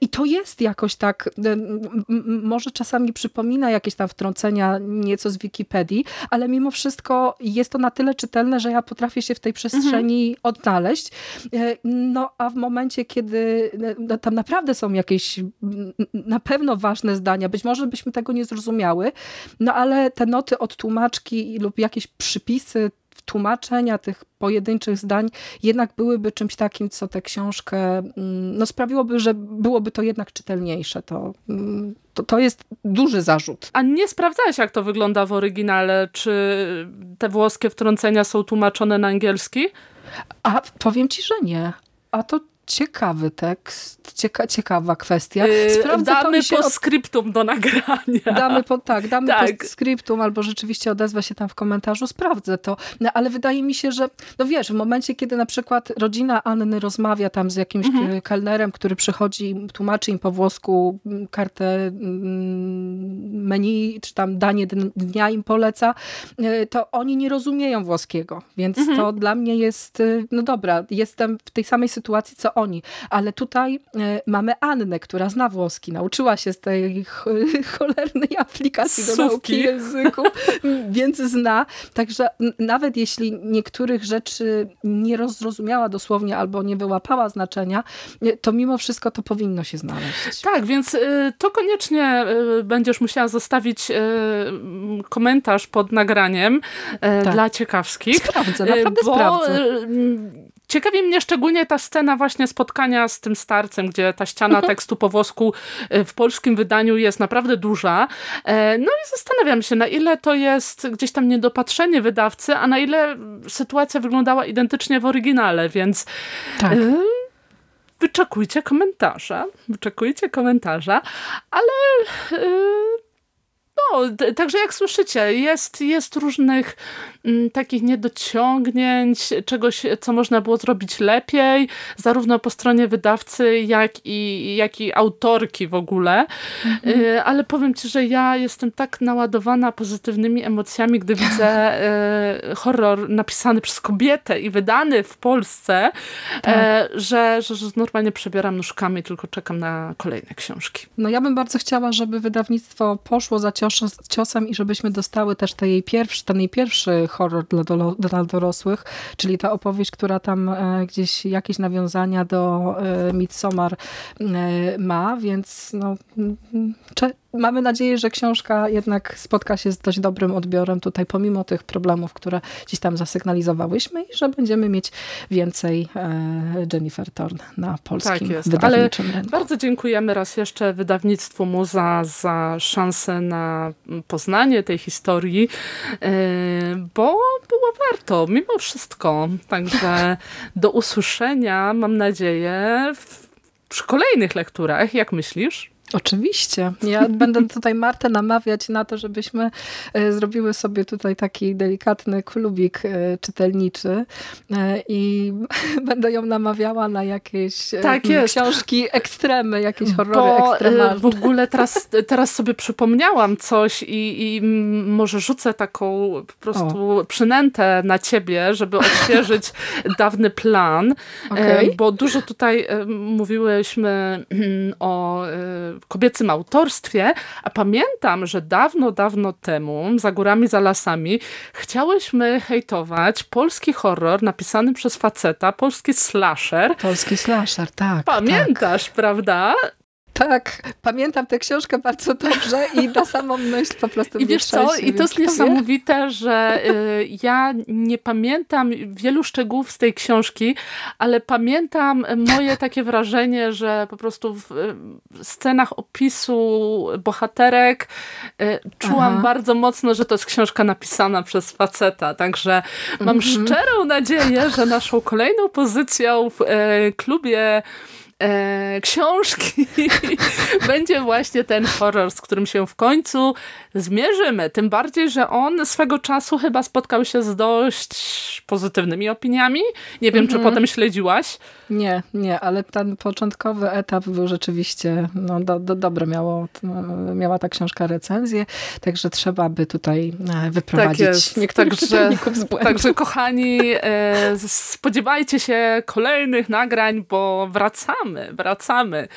I to jest jakoś tak, może czasami przypomina jakieś tam wtrącenie nieco z Wikipedii, ale mimo wszystko jest to na tyle czytelne, że ja potrafię się w tej przestrzeni mhm. odnaleźć. E, no a w momencie, kiedy no, tam naprawdę są jakieś na pewno ważne zdania, być może byśmy tego nie zrozumiały, no ale te noty od tłumaczki lub jakieś przypisy tłumaczenia tych pojedynczych zdań jednak byłyby czymś takim, co tę książkę mm, no, sprawiłoby, że byłoby to jednak czytelniejsze. To, mm, to, to jest duży zarzut. A nie sprawdzałeś, jak to wygląda w oryginale? Czy te włoskie wtrącenia są tłumaczone na angielski? A powiem ci, że nie. A to ciekawy tekst, cieka, ciekawa kwestia. Yy, Sprawdzę damy po od... skryptum do nagrania. Damy po, tak, damy tak. po skryptum, albo rzeczywiście odezwę się tam w komentarzu, sprawdzę to. No, ale wydaje mi się, że, no wiesz, w momencie, kiedy na przykład rodzina Anny rozmawia tam z jakimś mhm. kelnerem, który przychodzi, tłumaczy im po włosku kartę mm, menu, czy tam danie dnia im poleca, y, to oni nie rozumieją włoskiego. Więc mhm. to dla mnie jest, y, no dobra, jestem w tej samej sytuacji, co oni. Ale tutaj e, mamy Annę, która zna włoski, nauczyła się z tej cholernej aplikacji do nauki języku, więc zna. Także nawet jeśli niektórych rzeczy nie rozrozumiała dosłownie albo nie wyłapała znaczenia, e, to mimo wszystko to powinno się znaleźć. Tak, więc e, to koniecznie będziesz musiała zostawić komentarz pod nagraniem tak. dla ciekawskich. Sprawdzę, naprawdę bo sprawdzę. Ciekawi mnie szczególnie ta scena właśnie spotkania z tym starcem, gdzie ta ściana mhm. tekstu po włosku e, w polskim wydaniu jest naprawdę duża. E, no i zastanawiam się, na ile to jest gdzieś tam niedopatrzenie wydawcy, a na ile sytuacja wyglądała identycznie w oryginale, więc... Tak e, wyczekujcie komentarza, wyczekujcie komentarza, ale no, także jak słyszycie, jest, jest różnych m, mm, takich niedociągnięć, czegoś, co można było zrobić lepiej, zarówno po stronie wydawcy, jak i, jak i autorki w ogóle. Mhm. Y, ale powiem ci, że ja jestem tak naładowana pozytywnymi emocjami, gdy widzę y, horror napisany przez kobietę i wydany w Polsce, tak. y, że, że, że normalnie przebieram nóżkami, tylko czekam na kolejne książki. No ja bym bardzo chciała, żeby wydawnictwo poszło za cios ciosem i żebyśmy dostały też ten jej pierwszy, ten jej pierwszy horror dla, dla dorosłych, czyli ta opowieść, która tam e, gdzieś jakieś nawiązania do e, Midsommar e, ma, więc no, mamy nadzieję, że książka jednak spotka się z dość dobrym odbiorem tutaj, pomimo tych problemów, które gdzieś tam zasygnalizowałyśmy i że będziemy mieć więcej e, Jennifer Thorne na polskim tak jest. wydawniczym Ale Bardzo dziękujemy raz jeszcze wydawnictwu Muza za szansę na poznanie tej historii, e, bo było warto, mimo wszystko. Także do usłyszenia, mam nadzieję, w, przy kolejnych lekturach. Jak myślisz? Oczywiście. Ja będę tutaj Martę namawiać na to, żebyśmy e, zrobiły sobie tutaj taki delikatny klubik e, czytelniczy e, i będę ją namawiała na jakieś tak książki ekstremy, jakieś horrory Bo ekstremalne. w ogóle teraz, teraz sobie przypomniałam coś i, i może rzucę taką po prostu o. przynętę na ciebie, żeby odświeżyć dawny plan, okay. bo dużo tutaj mówiłyśmy o kobiecym autorstwie, a pamiętam, że dawno, dawno temu, za górami, za lasami, chciałyśmy hejtować polski horror napisany przez faceta, polski slasher. Polski slasher, tak. Pamiętasz, tak. prawda? Tak, pamiętam tę książkę bardzo dobrze i na samą myśl po prostu I wiesz co, i to jest niesamowite, że y, ja nie pamiętam wielu szczegółów z tej książki, ale pamiętam moje takie wrażenie, że po prostu w y, scenach opisu bohaterek y, czułam Aha. bardzo mocno, że to jest książka napisana przez faceta, także mam mhm. szczerą nadzieję, że naszą kolejną pozycją w y, klubie e, książki będzie właśnie ten horror, z którym się w końcu zmierzymy. Tym bardziej, że on swego czasu chyba spotkał się z dość pozytywnymi opiniami. Nie wiem, mm -hmm. czy mhm. potem śledziłaś. Nie, nie, ale ten początkowy etap był rzeczywiście no, do, do, dobre. Miało, miała ta książka recenzję, także trzeba by tutaj e, wyprowadzić tak niektórych także, czytelników z błędu. Także kochani, e, spodziewajcie się kolejnych nagrań, bo wracamy, wracamy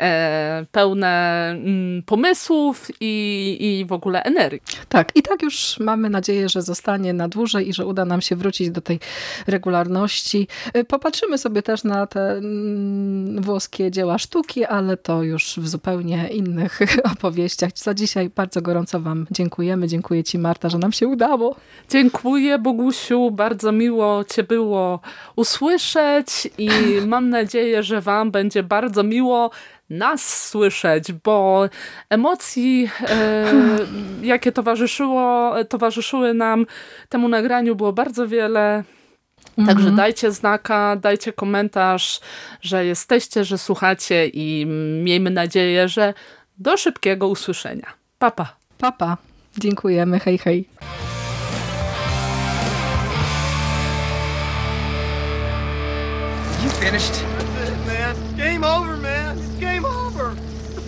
e, pełne mm, pomysłów i, i w ogóle energii. Tak, i tak już mamy nadzieję, że zostanie na dłużej i że uda nam się wrócić do tej regularności. E, popatrzymy sobie też na na te mm, włoskie dzieła sztuki, ale to już w zupełnie innych opowieściach. Za dzisiaj bardzo gorąco Wam dziękujemy. Dziękuję Ci Marta, że nam się udało. Dziękuję Bogusiu, bardzo miło Cię było usłyszeć i mam nadzieję, że Wam będzie bardzo miło nas słyszeć, bo emocji, e, jakie towarzyszyło, towarzyszyły nam temu nagraniu było bardzo wiele. Mhm. Także dajcie znaka, dajcie komentarz, że jesteście, że słuchacie i miejmy nadzieję, że do szybkiego usłyszenia. Papa. Papa. Dziękujemy. Hej, hej. You finished?